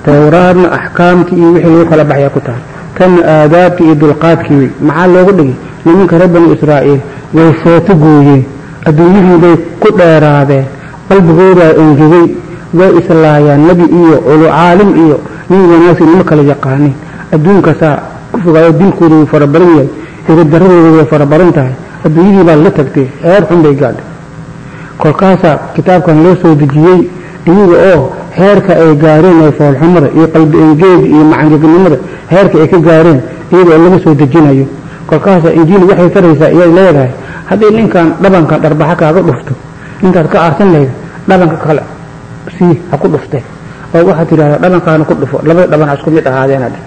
Towraadna axkaamtii iyo wixii lagu kala baxaya ku taal kana aadaabtii iyo dulqaadkii wey maxaa loogu dhigay? Nimanka reer bani israa'iil way seeto gooyeen. Adduunyadii bay ku dheeraadeen. Qalbigoodaa engegay way islaayaan. Nebi iyo culu caalim iyo nin wanaagsan nima kala yaqaanin adduunkaasaa ku fogaayo dilkooda wuu farabaran yahay. Idadarradooda way farabaran tahay. Adduunyadii baa la tagtay. Heer xun bay gaadhay. Kolkaasaa kitaabkan loo soo dejiyey iyaga oo heerka ay gaareen ee foolxumada iyo qalbi engeega iyo macangegnimada heerka ay ka gaareen iyadoo laga soo dejinayo. Kolkaasa injiil waxay taraysaa iyay leedahay haddii ninkan dhabanka dharbaxa kaaga dhufto intaad ka aarsan lahayd dhabanka kale sii ha ku dhufte oo waxaad tidhahdaa dhabankaana ku dhufo labada dhaban ha isku mid ahaadeen hadhe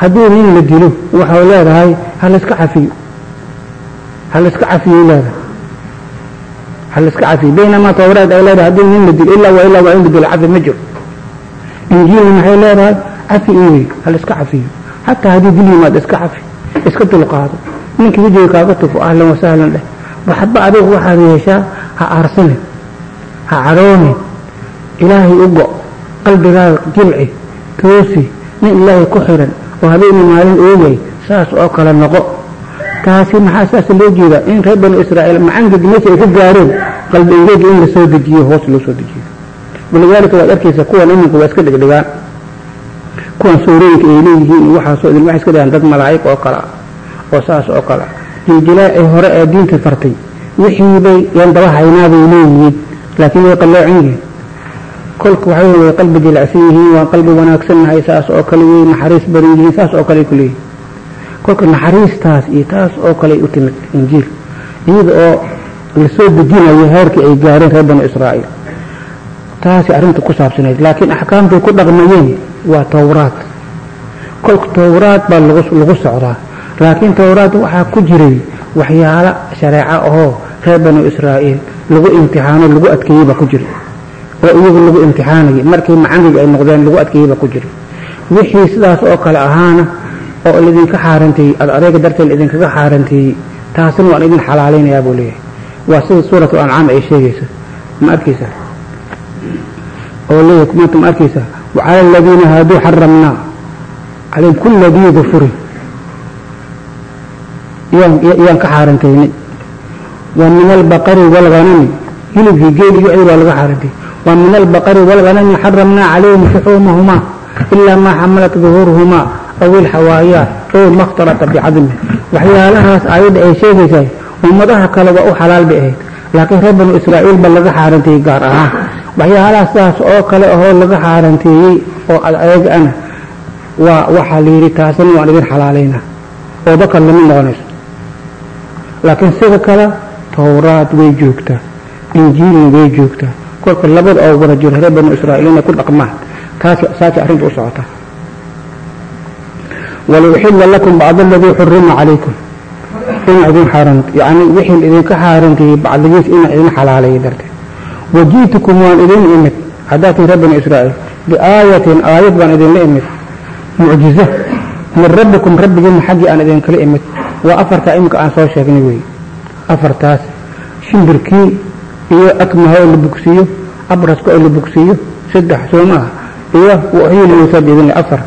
haddii nin la dilo waxay leedahay ha layska cafiyo ha layska cafiyay leedahay ha layska cafiyo baynamaa tawraad ay leedahay haddii nin la ilaa waa ilaa waa in la cafi ma jiro. Injiilna maxay leedahay? Cafi in wey ha layska cafiyo xataa haddii dil yimaad iska cafi iska dulqaado ninkii wejiga kaaga tufo ahlan wasahlan dheh. Waxba adigu waxaad yeeshaa ha aarsane ha cadhoone ilaahay u go qalbigaaga jilci toosi nin ilaahay ku xiran oo habeenii maalin oogay saas oo kale noqo taasi maxaa saas loo jeedaa in reer banu israa'iil macangeg meesha ay ka gaareen qalbi engeega in la dejiyo hoos loo soo dejiyo. Walidaalika waad arkaysa kuwan iminka waa iska dhigdhigaan kuwan suurooyinka ay leeyihiin waxaasoo idin waxay iska dhigaan dad malaa'ig oo kale oo saas oo kale ah hore ee diinta fartay wixii bay yan daba haynaabay leeyihiin laakiin way qalloocin yihiin. Kolka waxay way qalbi jilicsan yihiin waa qalbi wanaagsannahay saas oo kale way naxariis badan yihiin saas oo kale ku kolka naxariistaas iyo taas oo kale u timid injiil. Iyada oo la soo dejinayo heerkii ay gaareen reer banu israa'iil. Taasi arrinta ku saabsanayd laakiin axkaamtay ku dhaqmayeen waa towraad. Kolka towraad baa lagu socdaa. Laakiin towraad waxaa ku jiray waxyaalo shareeco ahoo reer banu israa'iil lagu imtixaano lagu adkeeyey baa ku jira oo iyagu lagu imtixaanayay. Markii macangig ay noqdeen lagu adkeeyey baa ku jira wixii sidaas oo kale ahaana oo laydinka xaaranteeyey adeega darteed laidinkaga xaaranteeyey taasina waan idin xalaalaynayaa buu leeyahay. Waa sida suuratu ancaam ay sheegaysa ma arkaysa oo leeyahay maanta ma arkaysa wacala aladiina haaduu xaramnaa. Calayhim kulla dii dufurin yaan ka xaarantaynay wa min albaqari waalghanami hilibkii geel iyo baa laga xaarantay. Wa min albaqari waalghanami xaramnaa calayhim shuxuumahumaa ilaa maa xamalat duhuuruhumaa aw ilxawaayaa ow makhtalata bicadmi waxyaalahaas aayadda ay sheegaysaa ummadaha kale waa u xalaal bay ahayd. Laakiin reer banu israa'iil ba laga xaaranteeyey gaar ahaan. Waxyaalaha sidaas oo kale ahoo laga xaaranteeyey oo ayaga ana waa waxaa la yidhi taasina waan idin xalaalaynaa. Oo dakar lama noqonayso. Laakiin sida kale towraad way joogtaa injiilna way joogtaa. Kolka labada oo wada jiro reer banu israa'iil inay ku dhaqmaan taas saasay arrinta u socotaa waliuxilla lakum bacd aladii xurima calaykum ina idin xaaran yani wixii idinka xaarantayey bacdigiis ina idin xalaaleeyay darteed waji'tukum waan idin imid haddaatiin reer banu israa'iil biaayatin aayad baan idinla imid mucjizo min rabbikum rabbigiina xaggii aan idinkala imid waa afartaa iminka aan soo sheegnay wey afartaas shimbirkii iyo akmaha oo la bugsiiyo abraska oo la bugsiiyo saddex soo iyo waxyiil muusaa biidinle afar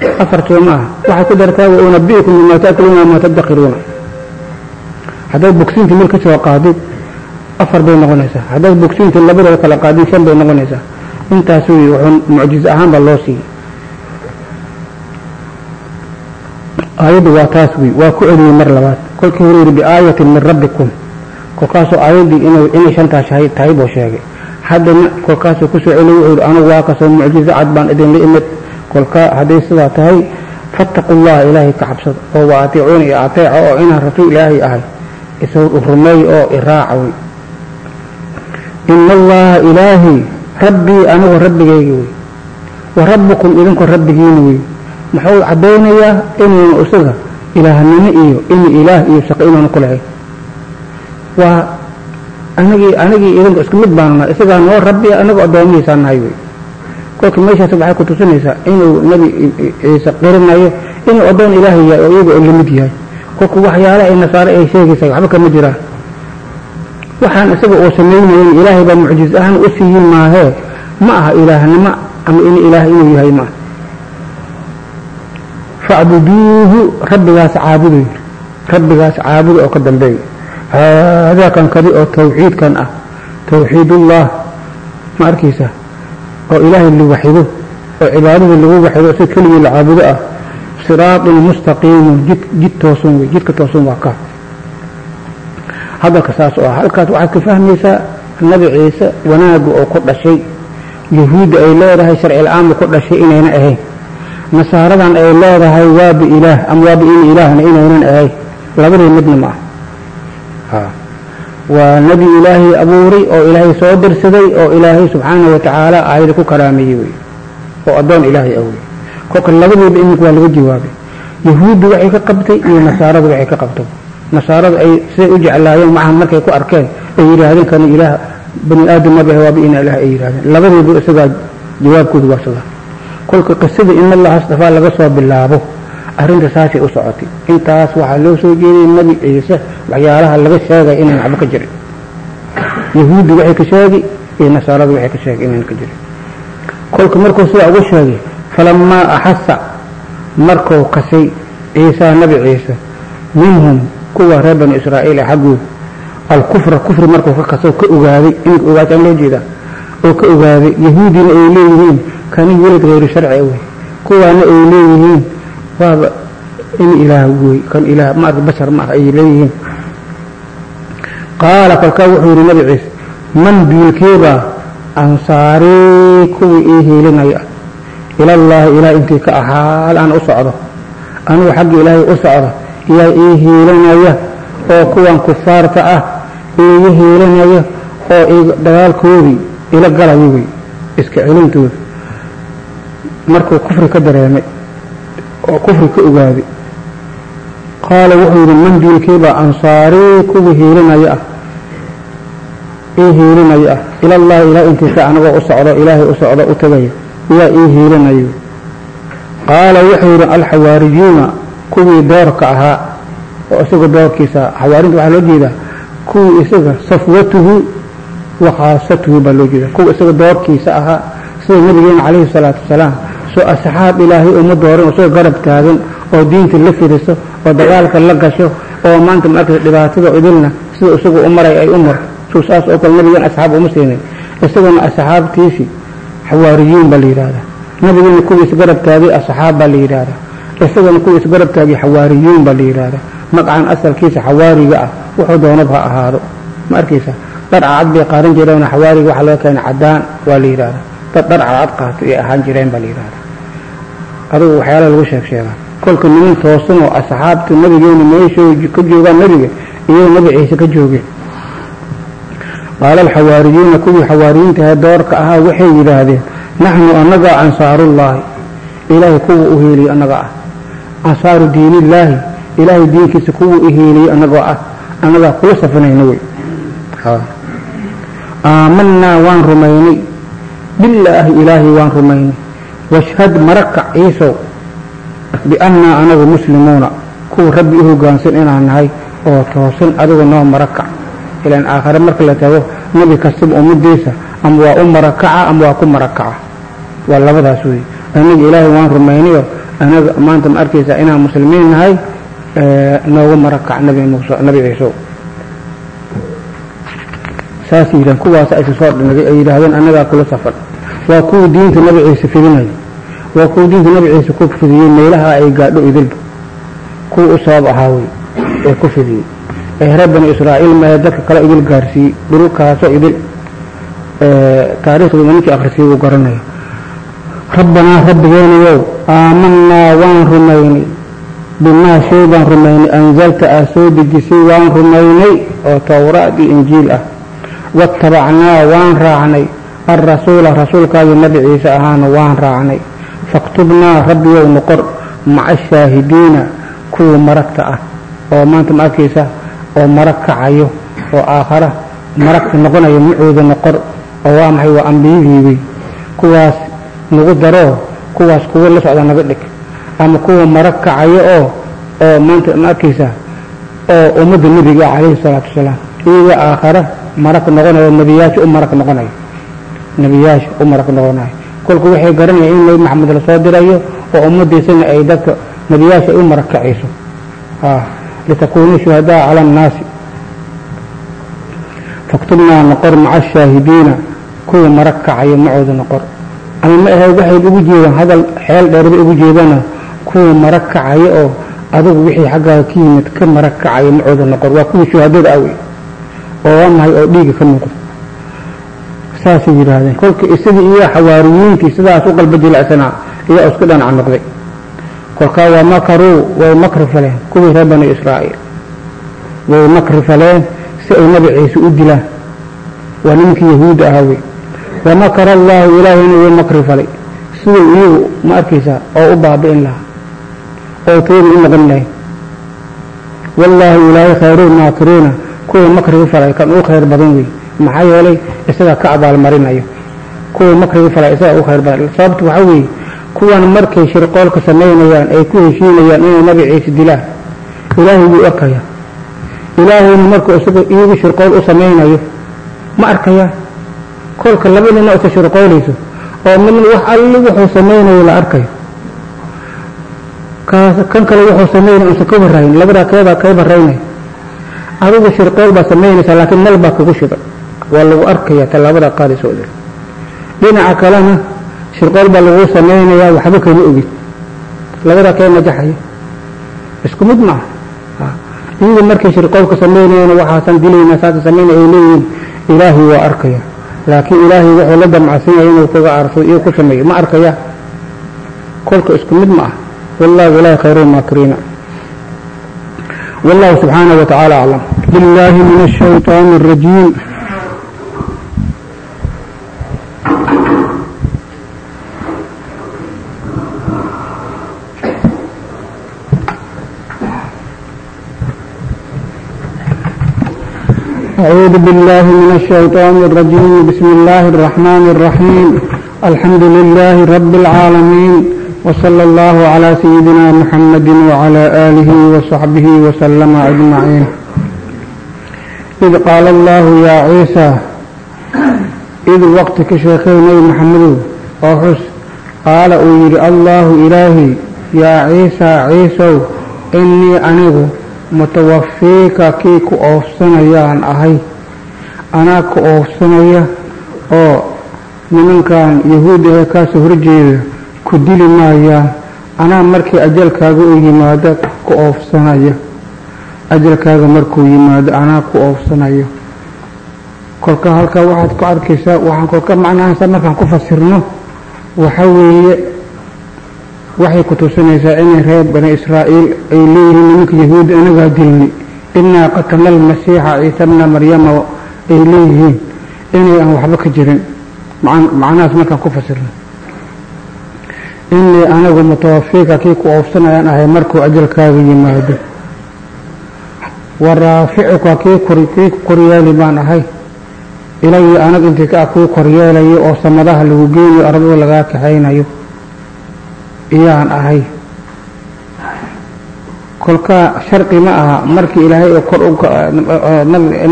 afar soo maaha waxay ku dartaa wa unabi'ukum bima ta'kuluuna wama tadakhiruuna. Haddaad bogsiinta meel soo qaadid afar bay noqonaysaa. Haddaad bogsiinta labadooda kala qaadid shan bay noqonaysaa. Intaas wey wuxuu mucjizo ahaan loo siiyey. Aayaddu waa taas wey waa ku celiyey mar labaad. Kolkii hore yidhi biaayatin min rabbikum. Kolkaasoo aayaddii inay shantaas tahay buu sheegay. Haddana kolkaasuu ku soo celiy wuxuu yidhi anugu waa ka soo mucjizo cad baan idinla imid kolka hadday sidaa tahay fattaqu llaha ilaahay ka cabsada oo waa atiicuuna iyo ateeca oo inaan rasuul ilaahay ahay isagu rumeey oo iraaca wey. Ina allaha ilaahay rabbii anigu rabbigayga wey. Wa rabbukum idinku rabbigiina wey. Muxuu caddaynayaa inuuna isaga ilaahnimo iyo inuu ilaah iyo shaqo inuuna ku lahayn? Waa anigii anigii idinku isku mid baanuna isagaa noo rabbi anagu addoomihiisaa nahay wey kolka meeshaas waxay ku tusinaysaa inuu nebi ciise qirinayo inuu addoon ilaahay yahay oo iyaga oo la mid yahay. Kolka waxyaala ay nasaare ay sheegaysaa waxba kama jiraan waxaan isaga uu samaynayn ilaahay baa mucjiz ahaan u siiyin maahee ma aha ilaahnimo ama in ilaah inuu yahay maaha facbuduuhu rabbigaas caabuday rabbigaas caabuda oo ka dambeey. Haadaa kan kadi oo tawxiidkan ah tawxiidullah. Ma arkaysa oo ilaahay la waxido oo cibaadada lagu waxido si keligii la caabudo ah siraatun mustaqiimun jid jid toosan wey jidka toosan waa kaa hadalka saas oo ah halkaas waxaad ka fahmaysaa nabi ciise wanaagga oo ku dhashay yahuudda ay leedahay sharci la'aanba ku dhashay inayna ahayn. Nasaaradan ay leedahay waaba ilaah ama waaba in ilaahna inaynan ahayn. Labadii midna ma ah waa nebi ilaahay abuuray oo ilaahay soo dirsaday oo ilaahay subxaanahu watacaala aayada ku karaameeyey wey oo addoon ilaahay ah kolka labadiiba iminka waa laga jawaabay. Yahuuddu waxay ka qabtay iyo nasaaradu waxay ka qabtay. Nasaaradu ay siday u jeclaayeen macaha markay ku arkeen ay yidhaahdeen kana ilaah bani aadam maba waaba ina ilaah ay yidhahdeen labadiiba isagaa jawaabkoodu waa sidaa kolka qisada in allaha astafaa laga soo bilaabo arrinta saasay u socotay. Intaas waxaa loo soo jeediyey nebi ciise waxyaalaha laga sheegay inayn waxba ka jirin. Yahuuddi waxay ka sheegi iyo nasaaradu waxay ka sheegay inayn ka jirin. Kolka markuu sidaa ugu sheegay falamaa axasa markuu kasay ciisaa nebi ciise minhum kuwa reer bani israa'iil xaggooda alkufra kufri markuu ka kaso ka ogaaday iminka ogaataan loo jeedaa oo ka ogaaday yahuudina ay leeyihiin kani welad sharci wey. Kuwaana ay leeyihiin waaba in ilaah wey kan ilaah maarka bashar ma ah ay leeyihiin. Qaala kolkaa wuxuu yidhi nabi ciise man duulkeebaa ansaarii kuwii ii hiilinaya? Ilallaahi ilaah intii ka ahaal aan u socdo. Anigu xagga ilaahay u socdo iyaa ii hiilinaya oo kuwan kufaarta ah iiga hiilinaya oo dagaalkoodii ila galaya wey iska celintooda markuu kufri ka dareemay oo kufri ka ogaaday qaala wuxuu yidhi man duulkeebaa ansaarii kuwii hiilinaya ah? Ii hiilinaya ah? Ilallahi ilaah intiisa anagoo u socdo ilaahay u socdo u tagaya iyaa ii hiilinayo qaala wuxuu yidhi alxawaariyuuna kuwii doorka ahaa oo isaga doorkiisa xawaarinta waxaa loo jeedaa kuwii isaga safwatuhu wa khaasatuhu baa loo jeeda kuwa isaga doorkiisa ahaa sida nabigeena calayhi salaatu wasalaam soo asxaab ilaahay uma dooran oo isagoo garab taagan oo diinta la fidiso oo dagaalka la gasho oo maanta markasta dhibaatada idilna sida isagu u maray ay u marto suu saas oo kale nabigeena asxaab uma siinin isaguna asxaabtiisii xawaariyuun baa la yidhaahdaa. Nabigeena kuwiis garab taagay asxaab baa la yidhaahdaa. Isaguna kuwiis garab taagay xawaariyuun baa la yidhaahdaa. Magacan asalkiisa xawaariga ah wuxuu doonaba ha ahaado. Ma arkaysa dhar cadcad bay qaaran jireen xawaariga waxaa laga keena cadaan waa la yidhahdaa dad dhar cadcad qaato ay ahaan jireen baa la yidhahdaa adugu waxyaala lagu sheeg sheegaa kolka niman toosan oo asxaabta nabigeena meesho ka joogaan nabiga iyagoo nabi ciise ka joogeen qaala alxawaariyuuna kuwii xawaariyiintaha doorka ahaa waxay yidhaahdeen naxnu annagaa ansaarullaahi ilaahay kuwa u heeliyey annaga ah. Ansaaru diinillaahi. Ilaahay diinkiisa kuwuu u heeliyey annagoo ah. Annagaa kula safanayna wey. Aamanaa waan rumaynay. Bilaahi ilaahay waan rumaynay washhad marakac ciisow biannaa anagu muslimuuna kuwa rabbi u hogaansan inaan nahay oo toosan adigu noo marakac ilaan aakhare marka la tago nebi kastaba ummadiisa ama waa u marakaca ama waa ku marakaca. Waa labadaas wey anaga ilaahay waan rumaynayo anaga maanta ma arkaysaa inaan muslimiin nahay noogu marakac nabi muuse nabi ciisow. Saas yidhahan kuwaas aysa soo dhinagay ay yidhaahdeen annagaa kula safan waa kuwa diinta nabi ciise fidinaya waa kuwa diinta nabi ciise ku fidiyey meelaha ay gaadho idilba kuwa u sabab ahaa wey ee ku fidiyey. Ee reer bani israa'iil maahe dadka kale idil gaarsiiyey dhulkaasoo idil taariikhdooda ninkii akhrisiye wuu garanaya rabbanaa rabbigeenayow aamanaa waan rumaynay. Bimaa shay baan rumaynay. Anzalta aa soo dejisay waan rumaynay. Oo towraad iyo injiil ah. Waattabacnaa waan raacnay alrasuula rasuulkaagii nabi ciise ahaana waan raacnay faktubnaa rabbiyow noqor maca ashaahidiina kuwa maragta ah oo maanta ma arkaysa oo marag kacayo oo aakhara maragta noqonayo macooda noqor oo waa maxay waa ambiyadii kuwaas nagu daroo kuwaas kuwa la socda naga dhig ama kuwa marag kacayo oo oo maanta ma arkaysa oo ummadda nebiga calayhi salaatu wasalaam iyaga aakhara marag noqonayo nebiyaasha u marag noqonayo nebiyaasha u marag noqonayo kolku waxay garanayaan in nebi maxamed la soo dirayo oo ummadiisana ay dadka nebiyaasha ay u marag kacayso litakuunuu shuhadaa cala annaasi. Faktubnaa noqor maca ashaahidiina kuwa marag kacayo macooda noqor. Ama ma ahayd waxay ugu jeedaan hadal xeel dheerba ugu jeedana kuwa marag kacayo oo adigu wixii xaggaaga ka yimid ka marag kacayo macooda noqor. Waa kuwa shuhadada ah wey oo waa mahay oo dhiiga ka muuqda saasay yidhaahdeen. kolka isagii iyo xawaariyiintii sidaas u qalba jilecsanaa ayaa isku dhanac noqday. kolkaa waa makaruu way makri faleen kuwii reer bani israa'iil. way makri faleen si ay nabi ciise u dilaan. waa nimankii yahuudda ahaa wey wamakara allaahu ilaahayna wuu makri falay. siduu iyagu ma arkaysaa oo u baabi'in lahaa. oo tooda u noqon lahayn wallaahu ilaahay khayru maakiriina kuwa makriga falay kan uu khayr badan wey maxaa yeelay isagaa ka abaalmarinayo. Kuwa makriga falay isagaa u khayr badan. Sababtu waxaa weeye kuwan markay shirqoolka samaynayaan ay ku heshiinayaan inay nabi ciise dilaan ilaahay wuu arkaya ilaahayna markuu isaga iyagu shirqool u samaynayo ma arkaya kolka laba nina isa shirqoolayso oo midna wax alli wuxuu samaynayo la arkayo. Kan kale wuxuu samaynaya usan ka warrayn labadaa keebaa kay barraynay adigu shirqool baa samaynaysaa laakiin meel baa kugu shidan waa lagu arkaya tallaabada qaadayso dhinaca kalena shirqool baa lagu samaynayaa waxba kama ogin. Labada kee najaxaya isku mid maaha. Ah, Iyada markay shirqoolka samaynayana waxaasan dilaynaa saasa samaynaya ay leeyihiin ilaahay waa arkaya laakiin ilaahay wuxuu la damcsanaya inuu kaga arso iyo ku sameeyo ma arkaya kolka isku mid ma ah wallaahi ilaahi khayru maakiriina wallahu subxaanahu wa tacaala aclam billahi min ashaytaani arajiim أعوذ بالله من الشيطان الرجيم. بسم الله الرحمن الرحيم. الحمد لله رب العالمين. وصلى الله على سيدنا محمد وعلى آله وصحبه وسلم أجمعين. إذ قال الله يا عيسى إذ وقتك شيخين محمد وحس قال أير الله إلهي يا عيسى عيسى إني أنه mutawafiika kii ku oofsanayaan ahay anaa ku oofsanaya oo nimankan yahuudahe kaasoo horjeeda ku dili maayaan anaa markii ajalkaaga u yimaado ku oofsanaya ajalkaaga markuu yimaado anaa ku oofsanaya kolka halkaa waxaad ku arkaysaa waxaan kolka macnaha markaan ku fasirno waxa weeye waxay ku tusinaysaa inay reer bani israa'iil ay leeyihiin nimanka yahuudda inagaa dilni inaa qatalna almasiixa ciisa bna maryama ay leeyihiin inay aan waxba ka jirin. Macnahaas markaan ku fasirno. Inii anigu mutawafiika kii ku oofsanayaan ahay markuu ajalkaaga yimaado. Wa raaficuka kii kii ku koryeeli baan ahay. Ilagii anag intii ka kuu koryeelayo oo samadaha lagu geynayo ardada lagaa kaxaynayo iyaan ahay. Kolkaa sharqi ma aha markii ilaahay oo kor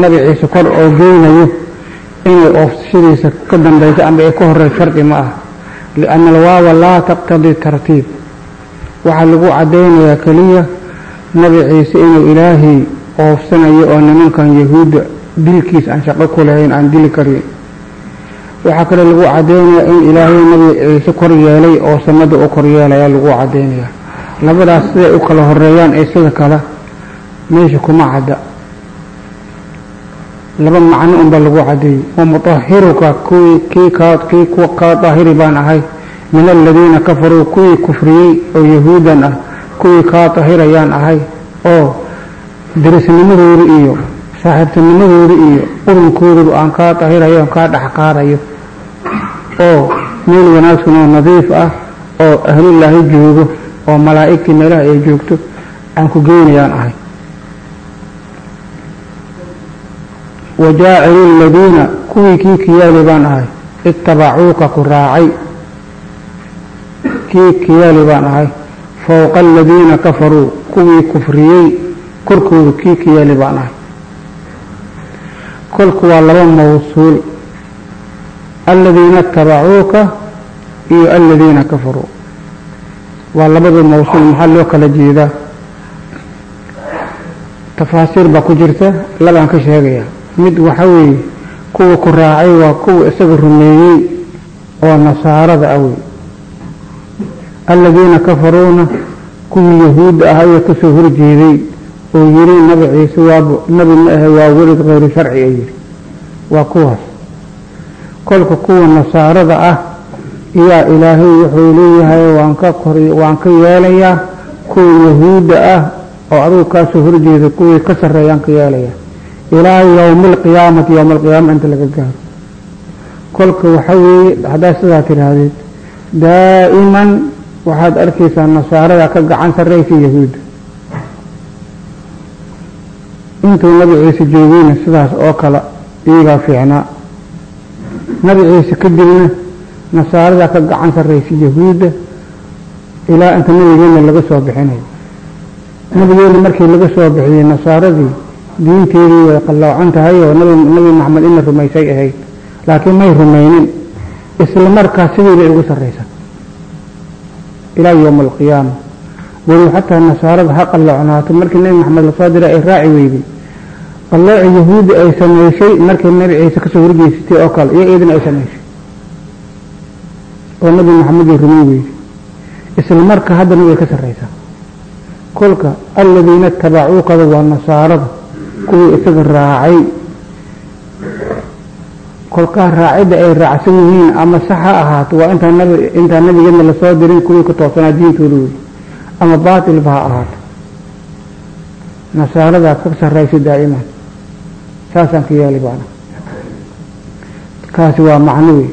nabi ciise kor oo geynayo inay oofsashadiisa ka dambayso ama ay ka horey sharqi ma aha. Lianna alwaawa laa taqtadii tartiib. Waxaa lagu caddaynayaa keliya nabi ciise inuu ilaahay oofsanayo oo nimankan yahuudda dilkiis aan shaqo ku lahayn aan dili karin waxaa kale lagu caddaynayaa in ilaahay nabi ciise kor yeelay oo samada u kor yeelaya lagu caddaynayaa labadaas siday u kala horeeyaan ee sida kale meesha kuma cadda. Laba macno unba lagu cadeeyey. Wamutahiruka kuwii kii kaa kii kuwa kaa daahiri baan ahay. Min aladiina kafaruu kuwii kufriyey oo yahuudan ah kuwii kaa dahirayaan ahay oo dirisnimadooda iyo saaxiibtinimadooda iyo qurunkooduba aan kaa dahirayo aan kaa dhex qaadayo. Oo meel wanaagsan oo nadiif ah oo ahlulaahi joogo oo malaa'igtii meelaha ay joogto aan ku geynayaan ahay. Wajaacilu aladiina kuwii kii kiyaali baan ahay. Itabacuuka ku raacay. Kii kiyaali baan ahay. Fowqa aladiina kafaruu kuwii kufriyey korkooda kii kiyaali baan ahay kolku waa laba mawsuul. Aladiina itabacuuka iyo aladiina kafaruu. Waa labada mawsuul maxaa loo kala jeedaa? Tafaasiir baa ku jirta labaan ka sheegaya. Mid waxa weeye kuwa ku raacay waa kuwa isaga rumeeyey oo nasaarada ah wey aladiina kafaruuna kuwii yahuudda ah ayaa ka soo horjeeday oo yiri nabi ciise waab nabi ma ahe waa welid khayru sharci a yidhi. Waa kuwaas. Kolka kuwa nasaarada ah iyaa ilaahay wuxuu leeyahay waan ka kor waan ka yeelayaa kuwa yahuudda ah oo adigu kaasoo horjeeda kuwii ka sarreeyaan ka yeelaya ilaa yowmi alqiyaamati yowma alqiyaama inta laga gaaro. Kolka waxa weeye haddaad sidaa tidhaahdeed daa'iman waxaad arkaysaa nasaarada ka gacan sarraysa yahuudda intuu nabi ciise joogayna sidaas oo kale iyagaa fiicnaa nabi ciise kadibna nasaarada ka gacan sarraysa yahuudda ilaa inta nabigeena laga soo bixinayo nabigeena markii laga soo bixiyey nasaaradii diinteedii way qalloocan tahay oo nabi maxamed ina rumaysay ahayd. Laakiin may rumaynin isla markaas sidii bay ugu sarraysa. Ilaa yowma alqiyaama weli xataa nasaarada ha qalloocnaato markii nebi maxamed la soo diray ay raaci weyday qallooci yahuudi ay samaysay markii nebi ciise ka soo horgeysatay oo kale iyo iidin ay samaysay oo nebi maxamed ay rumayn weyday isla haddana way ka sarraysaa. Kolka aladiina itabacuukada waa nasaarada kuwii isaga raacay. Kolkaa raacidda ay raacsan yihiin ama sax ha ahaato waa intaan nabi intaan nabigeedna la soo dirin kuwii ka toosanaa diintooda wey ama baatilba ha ahaato nasaaradaa ka sarraysa daa'iman saasaan ka yeeli baana. Kaasi waa macno wey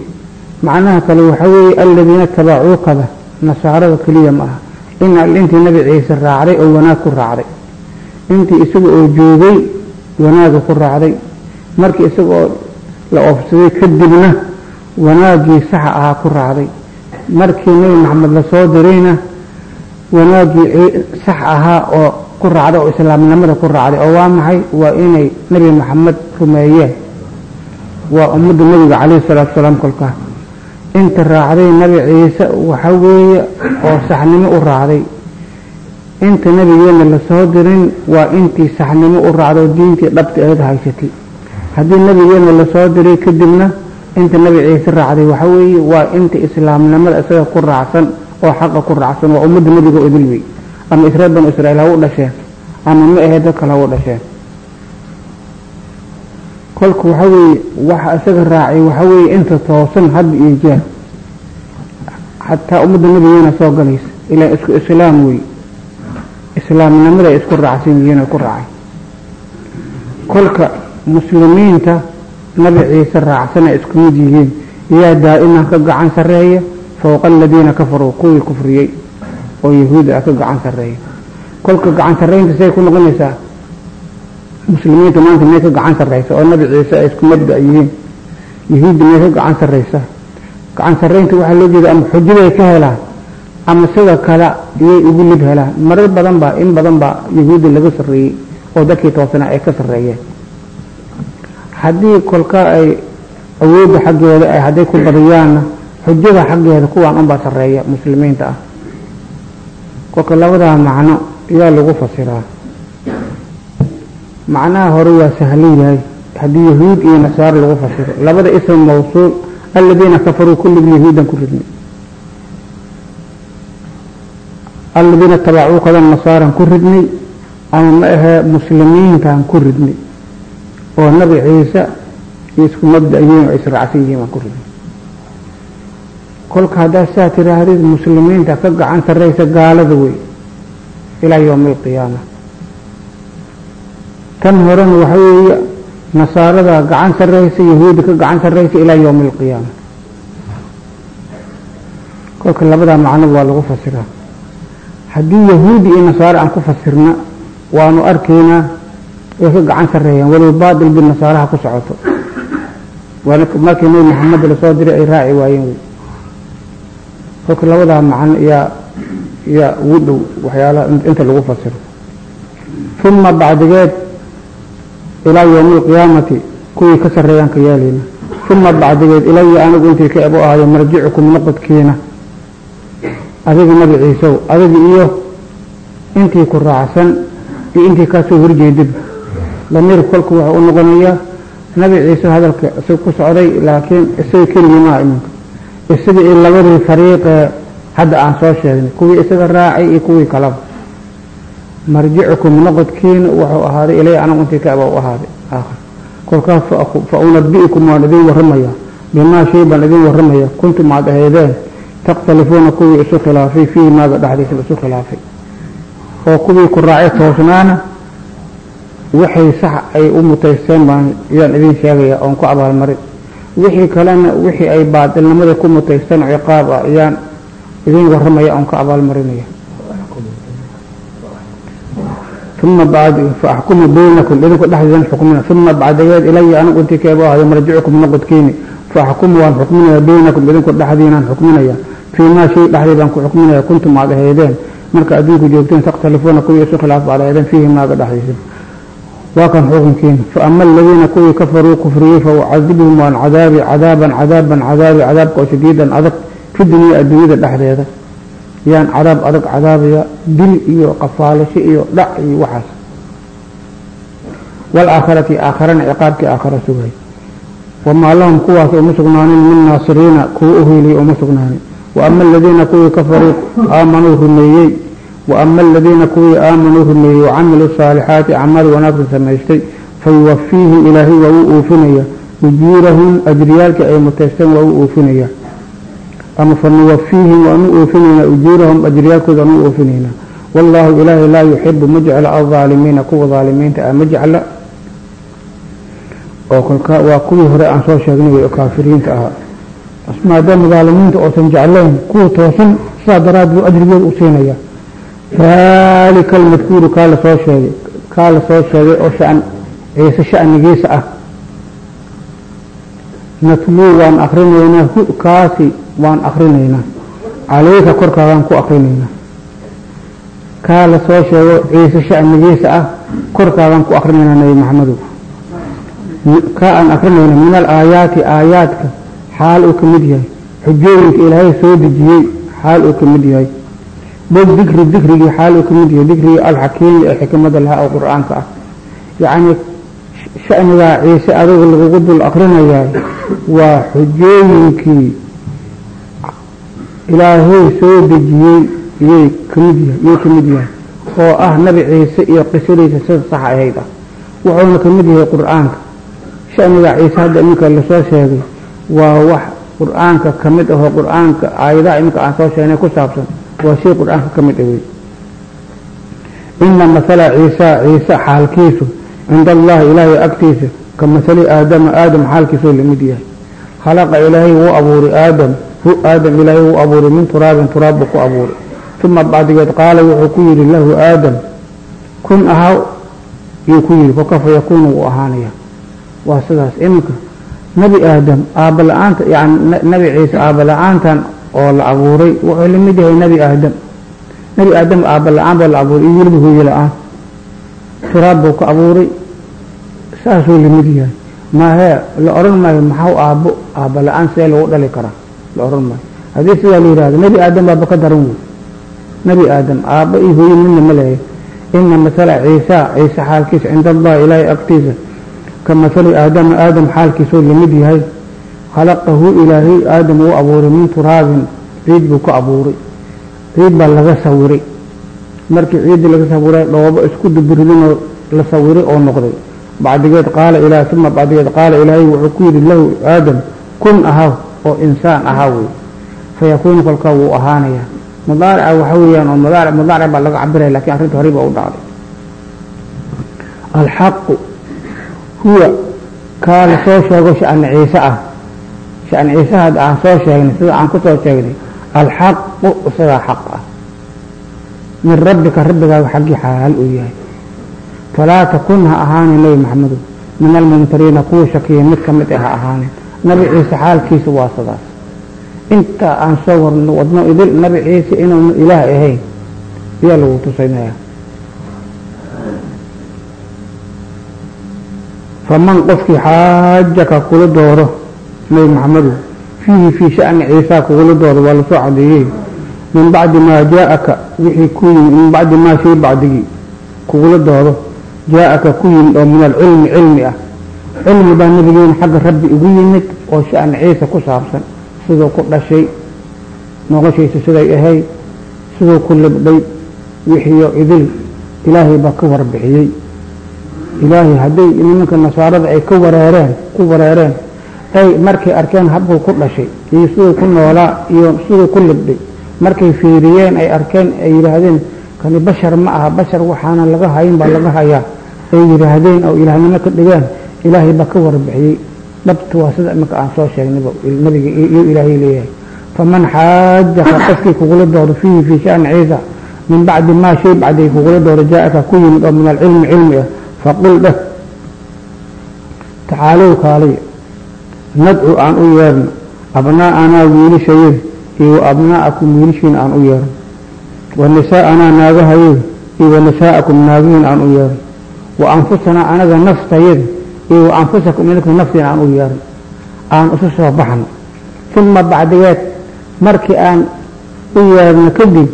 macnaha kale waxa weeye aladiina itabacuukada nasaarada keliya ma aha. In al intii nabi ciise raacday oo wanaag ku raacday. Intii isaga oo joogay wanaaga ku raacday. Markii isaga oo la oofsaday kadibna wanaaggii saxa ahaa ku raacday. Markii nebi maxamed la soo dirayna wanaaggii sax ahaa oo ku raacday oo islaamnimada ku raacday oo waa maxay? Waa inay nebi maxamed rumeeyeen. Waa ummadda nebiga calayhi salaatu wasalaam kolkaas inta raacday nebi ciise waxa weeye oo saxnimo u raacday. Inta nebigeena la soo dirin waa intii saxnimo u raacday oo diintii dhabti ayd haysatay. Haddii nebigeena la soo diray kadibna inta nebi ciise raacday waxa weeye waa inta islaamnimada isaga ku raacsan oo xaqa ku raacsan waa ummadda nebiga idil wey ama israel banu israiil ha u dhasheen ama ma ahe dad kale ha u dhasheen. Kolka waxa weeye waxa isaga raacay waxa weeye inta toosan hadda iyo jeer. Xataa ummadda nebigeena soo galaysa. Ilaa isku islaam wey islaamnimada ay isku raacsan yihiin oo ku raacay. Kolka muslimiinta nabi ciise raacsan ay isku mid yihiin. Yaa daa'iman ka gacan sarreeya fowqa aladiina kafaruu kuwii kufriyey oo yahuudi ah ka gacan sarreeya. Kolka gacan sarreynta say ku noqonaysaa muslimiinta maanta miyay ka gacan sarraysa oo nabi ciise ay isku mabda yihiin. Yahuudda miyay ka gacan sarraysa gacan sarreynta waxaa loo jeeda ama xujaday ka helaan ama sida kale iyay ugu lib helaan. Marar badan baa in badan baa yahuudda laga sarreeyey oo dadkii toosana ay ka sarreeyeen. Haddii kolka ay awoodda xaggeeda ay hadday ku badiyaanna xujada xaggeeda kuwaan unbaa sarreeya muslimiinta ah. Kolka labadaa macno yaa lagu fasiraa. Macnaha hore waa sahlan yahay haddii yahuud iyo nasaaro lagu fasiro labada ism mawsuul aladiina kafaruu kulligii yahuudan ku ridnay. Aladiina tabacuu kadan nasaaran ku ridnay ama ma ahee muslimiintaan ku ridnay. Oo nabi ciise iyo isku mabda yihiin oo israacsan yihiin baan ku ridnay kolka haddaad saa tiraahdid muslimiinta ka gacan sarraysa gaalada wey ilaa yowmi alqiyaama tan horena waxa weeye nasaarada gacan sarraysa yahuudda ka gacan sarraysa ilaa yowmi alqiyaama kolka labadaa macno waa lagu fasiraa. Haddii yahuudi iyo nasaaro aan ku fasirna waanu arkaynaa way ka gacan sarreeyaan walow baatil binasaaraha ku socoto. Markii nebi maxamed la soo diray ay raaci waayeen wey kolka labadaa macno yaa yaa ugu dhow waxyaalaha inta lagu fasiro. Uma bacdigeed ilaa yowmi alqiyaamati kuwii ka sarreeyaan ka yeelayna uma bacdigeed ilaya anigu intii ka ebo ahayo marjicukum noqodkiina. Adiga nabi ciisow adiga iyo intii ku raacsan iyo intii kaasoo horjeedaba lamiir kolku wuxuu u noqonayaa nabi ciise hadalka isaga ku socday laakiin isaga keligii maa iminka isaga iyo labadii fariiqee hadda aan soo sheegnay kuwii isaga raacay iyo kuwii kalaba. Marjicukum noqodkiina wuxuu ahaaday ilay anagu intii ka aba u ahaaday. Aakhir kolkaas fa unabi'ikum waan idin warramaya bimaa shay baan idin warramaya kuntum aad ahaydeen. Takhtalifuuna kuwii isu khilaafay fiihi maaga dhexdiisa isu khilaafay. Oo kuwii ku raacay toosnaana wixii sax ay u mutaysteen baan yaan idin sheegaya oon ku abaalmarin wixii kalena wixii ay baatilnimada ku mutaysteen ciqaab ah yaan idin warramaya oon ka abaalmarinaya uma bacd faaxkumu baynakum idinku dhexdiidan xukmina uma bacdigeed ilaya anigu intii keeba ahayo marjicukum noqodkiini faaxkumu waan xukminaya baynakum idinku dhexdiinaan xukminaya fii maa shay dhexdii baan ku xukminaya kuntum aad ahaydeen. Marka adduunku joogteen takhtalifuuna kuwii isu khilaaf ahaydeen fiihi maaga dhexdiisa waa kan xukunkiina faama aladiina kuwii kafaruu kufriyey faucadibhum waan cadaabi cadaaban cadaaban cadaabi cadaabka oo shadiidan adag fi dunya adduunyada dhexdeeda. Yaan cadaab adag cadaabaya dil iyo qafaalasho iyo dhac iyo waxaas. Waalaakhirati aakharana ciqaabkii aakhara sugay. Wamaa lahum kuwaas uma sugnaanin min naasiriina kuwa u hiiliya uma sugnaanin. Waama aladiina kuwii waama aladiina kuwii aamanuu rumeeyey wacamiluu saalixaati acmaal wanaagsan samaystay fayuwafiihim ilaahay waa u oofinaya ujuurahum ajriyaalkii ay mutaysteen waa u oofinaya ama fanuwafiihim waan u oofinaynaa ujuurahum ajriyaalkooda aan u oofinaynaa wallaahu ilaahay laa yuxibu ma jecla aldaalimiina kuwa daalimiinta ah ma jecla oo kolka waa kuwii hore aan soo sheegnay kaafiriinta ahaa maadaama daalimiinta oosan jeclayn kuwa toosan sidaa daraad buu u siinaya daalika almadkuuru kaa la soo sheegay kaa la soo sheegay oo shan ciise shanigiisa ah. Natluu waan akrinaynaa kaasi waan akrinaynaa. Caleyka korkaadaan ku akrinaynaa. Kaa la soo sheego ciise shanigiisa ah korkaadaan ku akrinaynaa nebi maxamedow kaa aan akrinayna min alaayaati aayaadka xaal uu ka mid yahay. Xujooyinka ilaahay soo dejiyey xaal uu ka mid yahay bal dikri dikrigii xaal uu ka mid yahay dikrigii alxakiimi ee xikmada lahaa oo qur'aanka ah. Yacni shanigaa ciise adiga lagugu dul akrinayaa waa xujooyinkii ilaahay soo dejiyey iyay ka mid yahay iyuu ka mid yahay oo ah nabi ciise iyo qisadiisa sida sax ahayd ah. Wuxuuna ka mid yahay qur'aanka. Shanigaa ciise hadda iminka la soo sheegay. Waa wax qur'aanka ka mid ahoo qur'aanka aayadaha iminka aan soo sheegnay ku saabsan waa shay qur'aanka ka mid awey ina masala ciisa ciise xaalkiisu cinda allahi ilaahay agtiisa ka masali aadama aadam xaalkiisoo la mid yahay. Khalaqa ilaahay wuu abuuray aadam hu aadam ilaahay wuu abuuray min turaabin turaab buu ku abuuray. Uma bacdigeed qaala wuxuu ku yidhi lahu aadam kun ahaa yuu ku yidhi fakafa yakuunu wuu ahaanaya waa sidaas. Iminka nebi aadam aabba la'aanta yani nebi ciise aabba la'aantan oo la abuuray wuxuu la mid yahay nebi aadam. Nebi aadam aabba la'aan baa la abuuray iyo weliba hooye la'aan. Turaab buu ka abuuray saasuu la mid yahay. Maahee la odhan maayo maxau aabbo? Aabba la'aan see lagu dhali karaa la odhan maayo. Haddii sidaa la yihahdo nebi aadam baaba ka daran wey nebi aadam aabba iyo hooye midna ma leeya ina masala ciisa ciise xaalkiisa cinda allahi ilaahay agtiisa. Ka masali aadama aadam xaalkiisoo la mid yahay khalaqahu ilaahay aadam uu abuuray min turaabin ciid buu ka abuuray ciid baa laga sawiray markii ciiddii laga sawiray dhoobo isku duburidinoo la sawiray oo noqday bacdigeed qaala ilaah uma bacdigeed qaala ilaahay wuxuu ku yidhi lahu aadam kun ahaw oo insaan ahaa wey fayakuunu kolkaa wuu ahaanayaa mudaarica waxa weeyaan oo mudaaric mudaaric baa laga cabiraya laakiin arrinta horey baa u dhacday alxaqu huwa kaa la soo sheego shani ciise ah shani ciise hadda aan soo sheegnay sida aan ku soo sheegnay alxaqu isagaa xaq ah. Min rabbika rabbigaaga xaggii xaal uu yahay. Falaa takun ha ahaanin nebi maxamedow min almumtariina kuwa shakiya mid ka mid ah ha ahaanin. Nabi ciise xaalkiisa waa sidaas. Inta aan soo warno wadno idil nabi ciise inuunu ilaah ahayn ayaa lagu tusaynaya faman qofkii xaajaka kula dooro nebi maxamedow fiihi fii shani ciisa kugula doodo waa la soo cadeeyey min bacdi maa jaaaka wixii ku yimid min bacdi maa shay bacdigii kugula doodo jaa-aka ku yimid oo min alcilmi cilmi ah. Cilmi baa nabigeena xagga rabbi ugu yimid oo shani ciise ku saabsan. Siduu ku dhashay noloshiisa siday ahayd siduu ku libdhay wixiyo idil ilaahay ka warbixiyey. Ilaahay hadday nimanka nasaarada ay ka wareereen ku wareereen ay markay arkeen habkuu ku dhashay iyo siduu ku noolaa iyo siduu ku libdhay markay fiiriyeen ay arkeen ay yidhaahdeen kani bashar ma aha bashar waxaana laga hayin baa laga hayaa. Ay yidhaahdeen oo ilaahnimo ka dhigeen ilaahay baa ka warbixiyey. Dhabtu waa sida iminka aan soo sheegnayba nabiga iyo ilaahay leeyahay. Faman xaajaka qofkii kugula dooro fiihi fii shani ciisa min bacdi maa shay bacday kugula dooro jaa-aka ku yimid oo min alcilmi cilmi ah faqul dheh tacaalow kaaliya nadcu aan u yeerno. Abnaa'anaa wiilishayada iyo wa abnaa'akum wiilishiina aan u yeerno. Wa nisaa'anaa naagahayada iyo wa nisaa'akum naagihiina aan u yeerno. Wa anfusanaa anaga naftayada iyo anfusakum idinku naftiina aan u yeerno. Aan isu soo baxno. Uma bacdigeed markii aan u yeerno kadib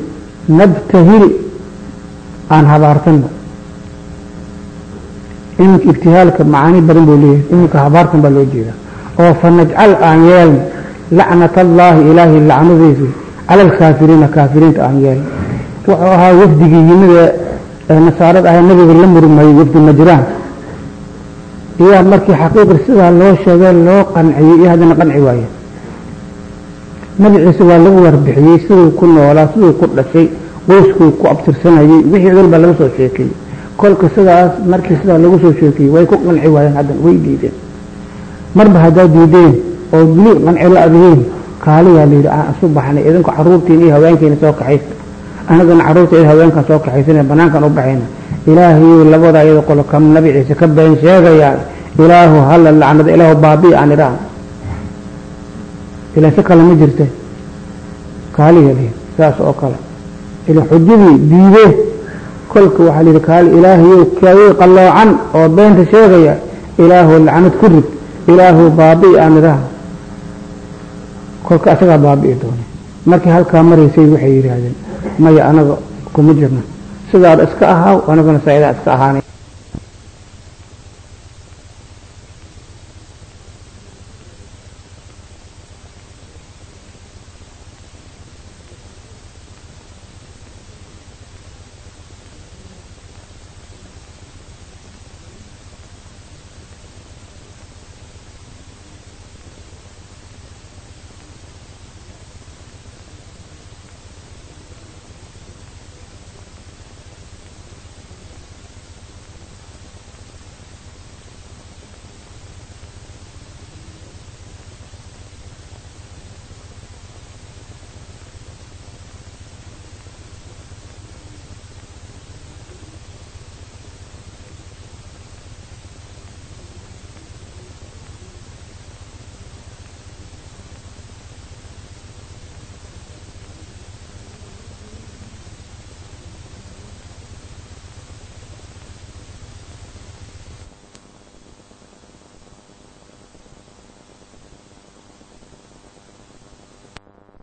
nabtahil aan habaartano. Iminka ibtihaalka macaani badan buu leeyahay. Iminka habaartan baa loo jeedaa oo fa najcal aan yeelno lacnat allaahi ilaahay lacnadiisi cala alkaafiriina kaafiriinta aan yeelno wuxuu ahaa wafdigii yimid ee nasaarada ahaa nabiga la murmayey wafdi majraan. Iyo markii xaqiiqi sidaa loo sheegay loo qanciyey iyo haddana qanci waaye. Nabi ciise waa lagu warbixiyey siduu ku noolaa siduu ku dhashay qoyskuu ku abtirsanayey wixii baa laga soo sheekeeyey kolka sidaas markii sidaa lagu soo sheekeeyey way ku qanci waayeen haddana way diideen marba haddaa diideen oo weli qanci la adihiin kaaliyaa layidhi aan isu baxnay idinku caruurtiin iyo haweenkiina soo kaxaysa. Anagana carruurta iyo haweenkaan soo kaxaysana banaankaan u baxayna. Ilaahayu labada iyada qolo kam nabi ciise ka been sheegayaa ilaahu hala lacnada ilaahu baabii aan idhaha ilan si kale ma jirte. Kaaliya lihi saas oo kale. Ila xujadii diidee kolka waxaa lihi kaali ilaahayu kawii qalloocan oo beenta sheegaya ilaahu lacnad ku rid ilaahu baabii aan idhaha. Kolka asagaa baabi'i doona markii halkaa maraysay waxay yidhaahdeen maya anaga kuma jirna. Sidaada iska ahaaw anagana saidaa iska ahaanay